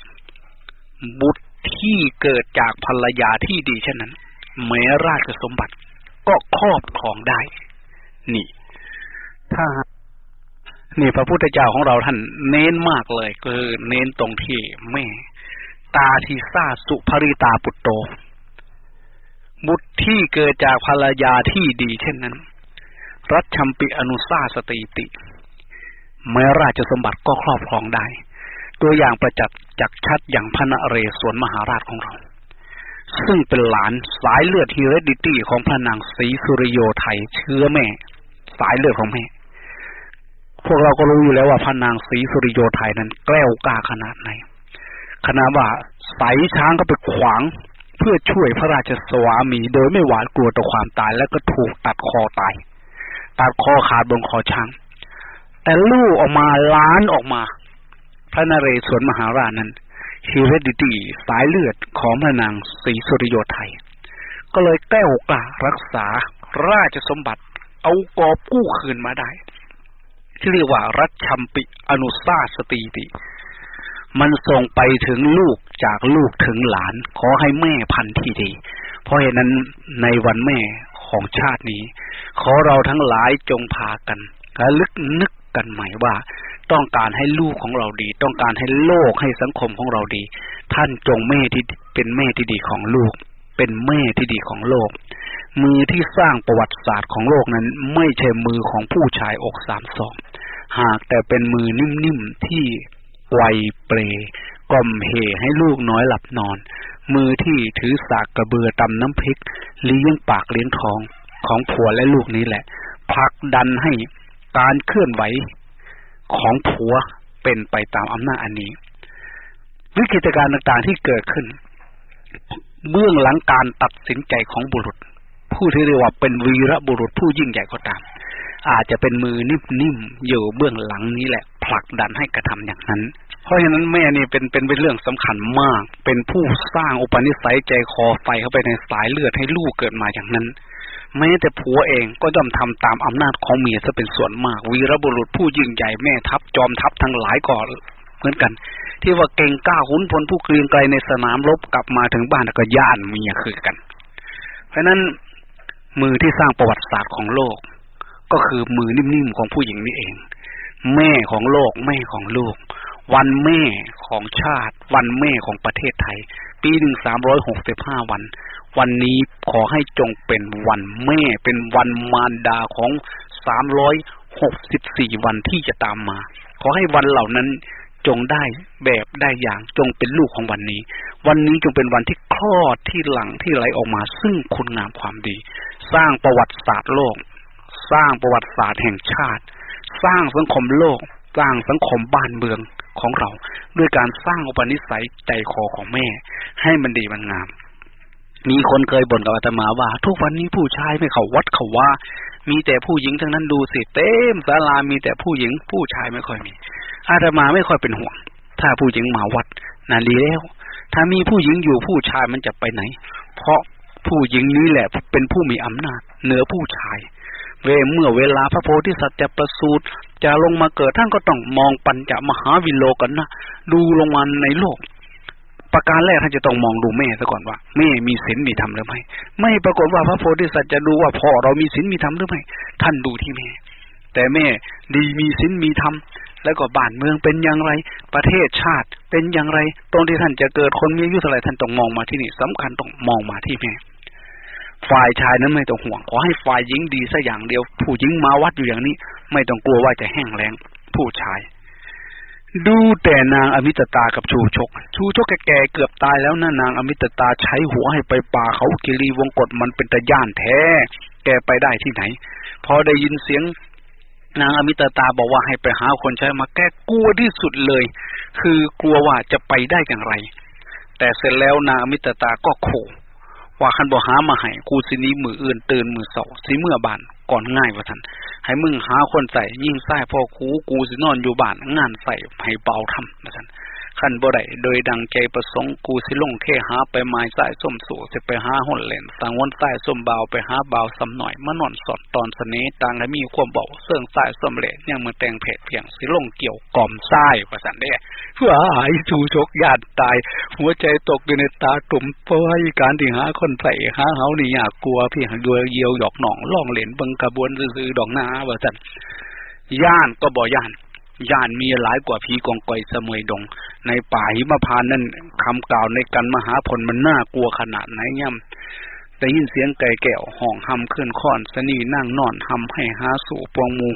บุตรที่เกิดจากภรรยาที่ดีเช่นนั้น แม้ราชสมบัติก็ครอบครองได้ นี่ ถ้า นี่พระพุทธเจ้าของเราท่านเน้นมากเลย คือเน้นตรงที่แม่ ตาทีซาสุภริตาปุตโต บุตรที่เกิดจากภรรยาที่ดีเช่นนั้น รัชชัมปิอนุสาสติติ แม้ราชสมบัติก็ครอบครองได้ ตัวอย่างประจักษ์จักชัดอย่างพระนเรศวรมหาราชของเรา ซึ่งเป็นหลานสายเลือด heredity ของพระนางศรีสุริโยไทยเชื้อแม่ สายเลือดของแม่ พวกเราก็รู้อยู่แล้วว่าพระนางศรีสุริโยไทยนั้นแกล้วกล้าขนาดไหนขนาดว่าไสช้างก็ไปขวางเพื่อช่วยพระราชสวามี โดยไม่หวาดกลัวต่อความตาย แล้วก็ถูกตัดคอตาย ตัดคอขาดบนคอช้าง แต่ลูกออกมาล้านออกมา พระนเรศวรมหาราชนั้น ฮีเรดิตีสายเลือดของพระนางศรีสุริโยไทย ก็เลยแก้วกล้ารักษาราชสมบัติ เอากอบกู้คืนมาได้ ที่เรียกว่ารัชชัมปิอนุสาสตีติ มันส่งไปถึงลูกจากลูกถึงหลาน ขอให้แม่พันธุ์ที่ดี เพราะเหตุนั้นในวันแม่ของชาตินี้ ขอเราทั้งหลายจงพากันระลึกนึกกันใหม่ว่า ต้องการให้ลูกของเราดี ต้องการให้โลกให้สังคมของเราดี ท่านจงแม่ที่เป็นแม่ที่ดีของลูก เป็นแม่ที่ดีของโลก มือที่สร้างประวัติศาสตร์ของโลกนั้น ไม่ใช่มือของผู้ชายอกสามสองหากแต่เป็นมือนิ่มๆที่ไวเปรกล่อมเหให้ลูกน้อยหลับนอน มือที่ถือสากกระเบือตำน้ำพริกเลี้ยงปากเลี้ยงท้องของผัวและลูกนี้แหละผลักดันให้การเคลื่อนไหว ของผัวเป็นไปตามอำนาจอันนี้ วิกฤตการณ์ต่างๆที่เกิดขึ้น เบื้องหลังการตัดสินใจของบุรุษ ผู้ที่เรียกว่าเป็นวีรบุรุษผู้ยิ่งใหญ่ก็ตาม อาจจะเป็นมือนิ่มๆอยู่เบื้องหลังนี้แหละ ผลักดันให้กระทำอย่างนั้น เพราะฉะนั้นแม่นี่เป็นเป็นเป็นเรื่องสำคัญมาก เป็นผู้สร้างอุปนิสัยใจคอไฟเข้าไปในสายเลือดให้ลูกเกิดมาอย่างนั้น แม้แต่ผัวเองก็ย่อมทำตามอำนาจของเมียซะเป็นส่วนมาก วีรบุรุษผู้ยิ่งใหญ่แม่ทัพจอมทัพทั้งหลายก่อนเหมือนกัน ที่ว่าเก่งกล้าหุนพลผู้เกรียงไกรในสนามรบกลับมาถึงบ้านก็ย่านเมียคือกัน เพราะนั้นมือที่สร้างประวัติศาสตร์ของโลก ก็คือมือนิ่มๆของผู้หญิงนี่เอง แม่ของโลกแม่ของลูก วันแม่ของชาติ วันแม่ของประเทศไทย ปีหนึ่งสามร้อยหกสิบห้าวัน วันนี้ขอให้จงเป็นวันแม่ เป็นวันมารดาของสามร้อยหกสิบสี่วันที่จะตามมา ขอให้วันเหล่านั้นจงได้แบบได้อย่างจงเป็นลูกของวันนี้ วันนี้จงเป็นวันที่คลอดที่หลังที่ไหลออกมา ซึ่งคุณงามความดี สร้างประวัติศาสตร์โลก สร้างประวัติศาสตร์แห่งชาติ สร้างสังคมโลก สร้างสังคมบ้านเมืองของเรา ด้วยการสร้างอุปนิสัยใจคอของแม่ ให้มันดีมันงาม มีคนเคยบ่นกับอาตมาว่า ทุกวันนี้ผู้ชายไม่เข้าวัดเขาว่า มีแต่ผู้หญิงทั้งนั้นดูสิเต็มศาลามีแต่ผู้หญิง ผู้ชายไม่ค่อยมี อาตมาไม่ค่อยเป็นห่วง ถ้าผู้หญิงมาวัดนั่นดีแล้ว ถ้ามีผู้หญิงอยู่ผู้ชายมันจะไปไหน เพราะผู้หญิงนี้แหละเป็นผู้มีอำนาจ เหนือผู้ชายเวเมื่อเวลาพระโพธิสัตว์จะประสูติจะลงมาเกิดท่านก็ต้องมองปัญจมหาวิโลกันนะดูลงมาในโลก ประการแรกท่านจะต้องมองดูแม่ซะก่อนว่าแม่มีศีลมีธรรมหรือไม่ไม่ปรากฏว่าพระโพธิสัตว์จะดูว่าพ่อเรามีศีลมีธรรมหรือไม่ท่านดูที่แม่ แต่แม่ดีมีศีลมีธรรมแล้วก็บ้านเมืองเป็นอย่างไร ประเทศชาติเป็นอย่างไรตรงที่ท่านจะเกิดคนมีอายุเท่าไรท่านต้องมองมาที่นี่สำคัญต้องมองมาที่แม่ฝ่ายชายนั้นไม่ต้องห่วง ขอให้ฝ่ายหญิงดีสักอย่างเดียว ผู้หญิงมาวัดอยู่อย่างนี้ ไม่ต้องกลัวว่าจะแห้งแล้งผู้ชาย ดูแต่นางอมิตตากับชูชก ชูชกแก่เกือบตายแล้วนะนางอมิตตาใช้หัวให้ไปป่าเขากิรีวงกฏมันเป็นตะย่านแท้ แกไปได้ที่ไหน พอได้ยินเสียงนางอมิตตาบอกว่าให้ไปหาคนใช้มาแก้กลัวที่สุดเลย คือกลัวว่าจะไปได้อย่างไร แต่เสร็จแล้วนางอมิตตาก็โขว่าคันบ่หามาให้กูสินี้มืออื่นตื่นมือเสาสิเมื่อบานก่อนง่ายว่าท่าน ให้มึงหาคนใส่ยิ่งใส่พ่อคูกูสินอนอยู่บ้านงานใส่ให้เบาทำนะท่าน ขันบ่ได้โดยดังใจประสงค์กูสิลงเทหาไปไม้สายส้มสู่สิไปหาหุ่นเล่นสังวนสายส้มเบาไปหาเบาสำหน่อยมานอนสอดตอนเสน่ห์ต่างให้มีความเบาเสื่องสายส้มเละยังมือแตงเพจเพียงสิลงเกี่ยวกล่อมสายประสันเด้เพื่อหายชูชกญาติตาย หัวใจตกอยู่ในตาตุ่มเพราะให้การที่หาคนใส่หาเฮานี่อยากกลัวเพี่หันดวยเยียวหยอกหนองล่องเหรนบังกระบวนซื้อดอกหน้าว่าสันย่านก็บ่ย่าน ย่านมีหลายกว่าผีกองกอยสมยดง ในป่าหิมพานนั่นคำกล่าวในกันมหาผลมันน่ากลัวขนาดไหนย่ำได้ยินเสียงไก่แก้วห้องหำเคลื่อนค้อนสนีนั่งนอนหำให้หาสู่ปวงมู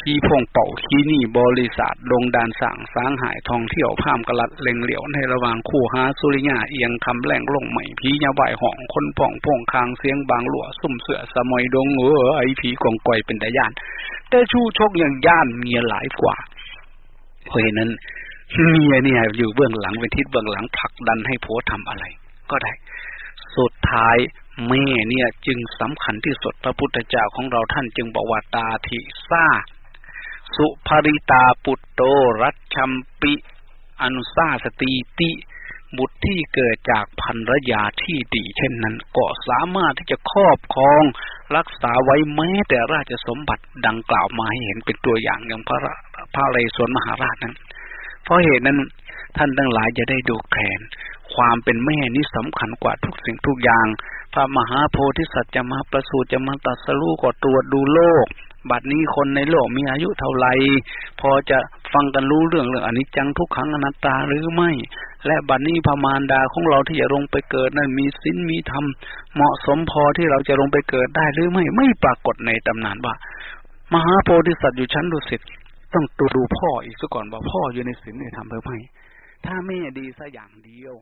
พี่พงเป่าขีนี่บริษัทลงดานสั่งสร้างหายทองเที่ยวพามกระลัดเล็งเหลียวในระหว่างคู่หาสุริยาเอียงคำแหลงลงใหม่พียาใบห่องคนพ่องพงคางเสียงบางหลวสุ่มเสือสมอยดงเออไอผีกองก่อยเป็นตาย่าน แต่ชูชกย่างย่านเมียหลายกว่าเพราะนั้นเมียเนี่ยอยู่เบื้องหลังเป็นทิศเบื้องหลังผลักดันให้ผัวทำอะไร ก็ได้ สุดท้ายแม่เนี่ยจึงสำคัญที่สุดพระพุทธเจ้าของเราท่านจึงบอกว่าตาทิซา สุภริตาปุตโตรัชชัมปิ อนุสาสตีติ บุตรที่เกิดจากพันรยาที่ดีเช่นนั้นก็สามารถที่จะครอบครองรักษาไว้แม้แต่ราชสมบัติดังกล่าวมาให้เห็นเป็นตัวอย่างอย่างพระพระเลสวนมหาราชนั้น เพราะเหตุนั้นท่านทั้งหลายจะได้ดูแขนความเป็นแม่นี้สำคัญกว่าทุกสิ่งทุกอย่าง พระมหาโพธิสัตว์จะมาประสูติจะมาตัดสรู้ก็ตรวจดูโลก บัดนี้คนในโลกมีอายุเท่าไหร่พอจะฟังกันรู้เรื่องเรื่องอนิจจังทุกขังอนัตตาหรือไม่ และบัดนี้พมารดาของเราที่จะลงไปเกิดนั้นมีศีลมีธรรมเหมาะสมพอที่เราจะลงไปเกิดได้หรือไม่ไม่ปรากฏในตำนานว่า มหาโพธิสัตว์อยู่ชั้นดุสิตต้องตัวดูพ่ออีกซะก่อนว่าพ่ออยู่ในศีลในธรรมหรือไม่ถ้าแม่ดีสัอย่างเดียว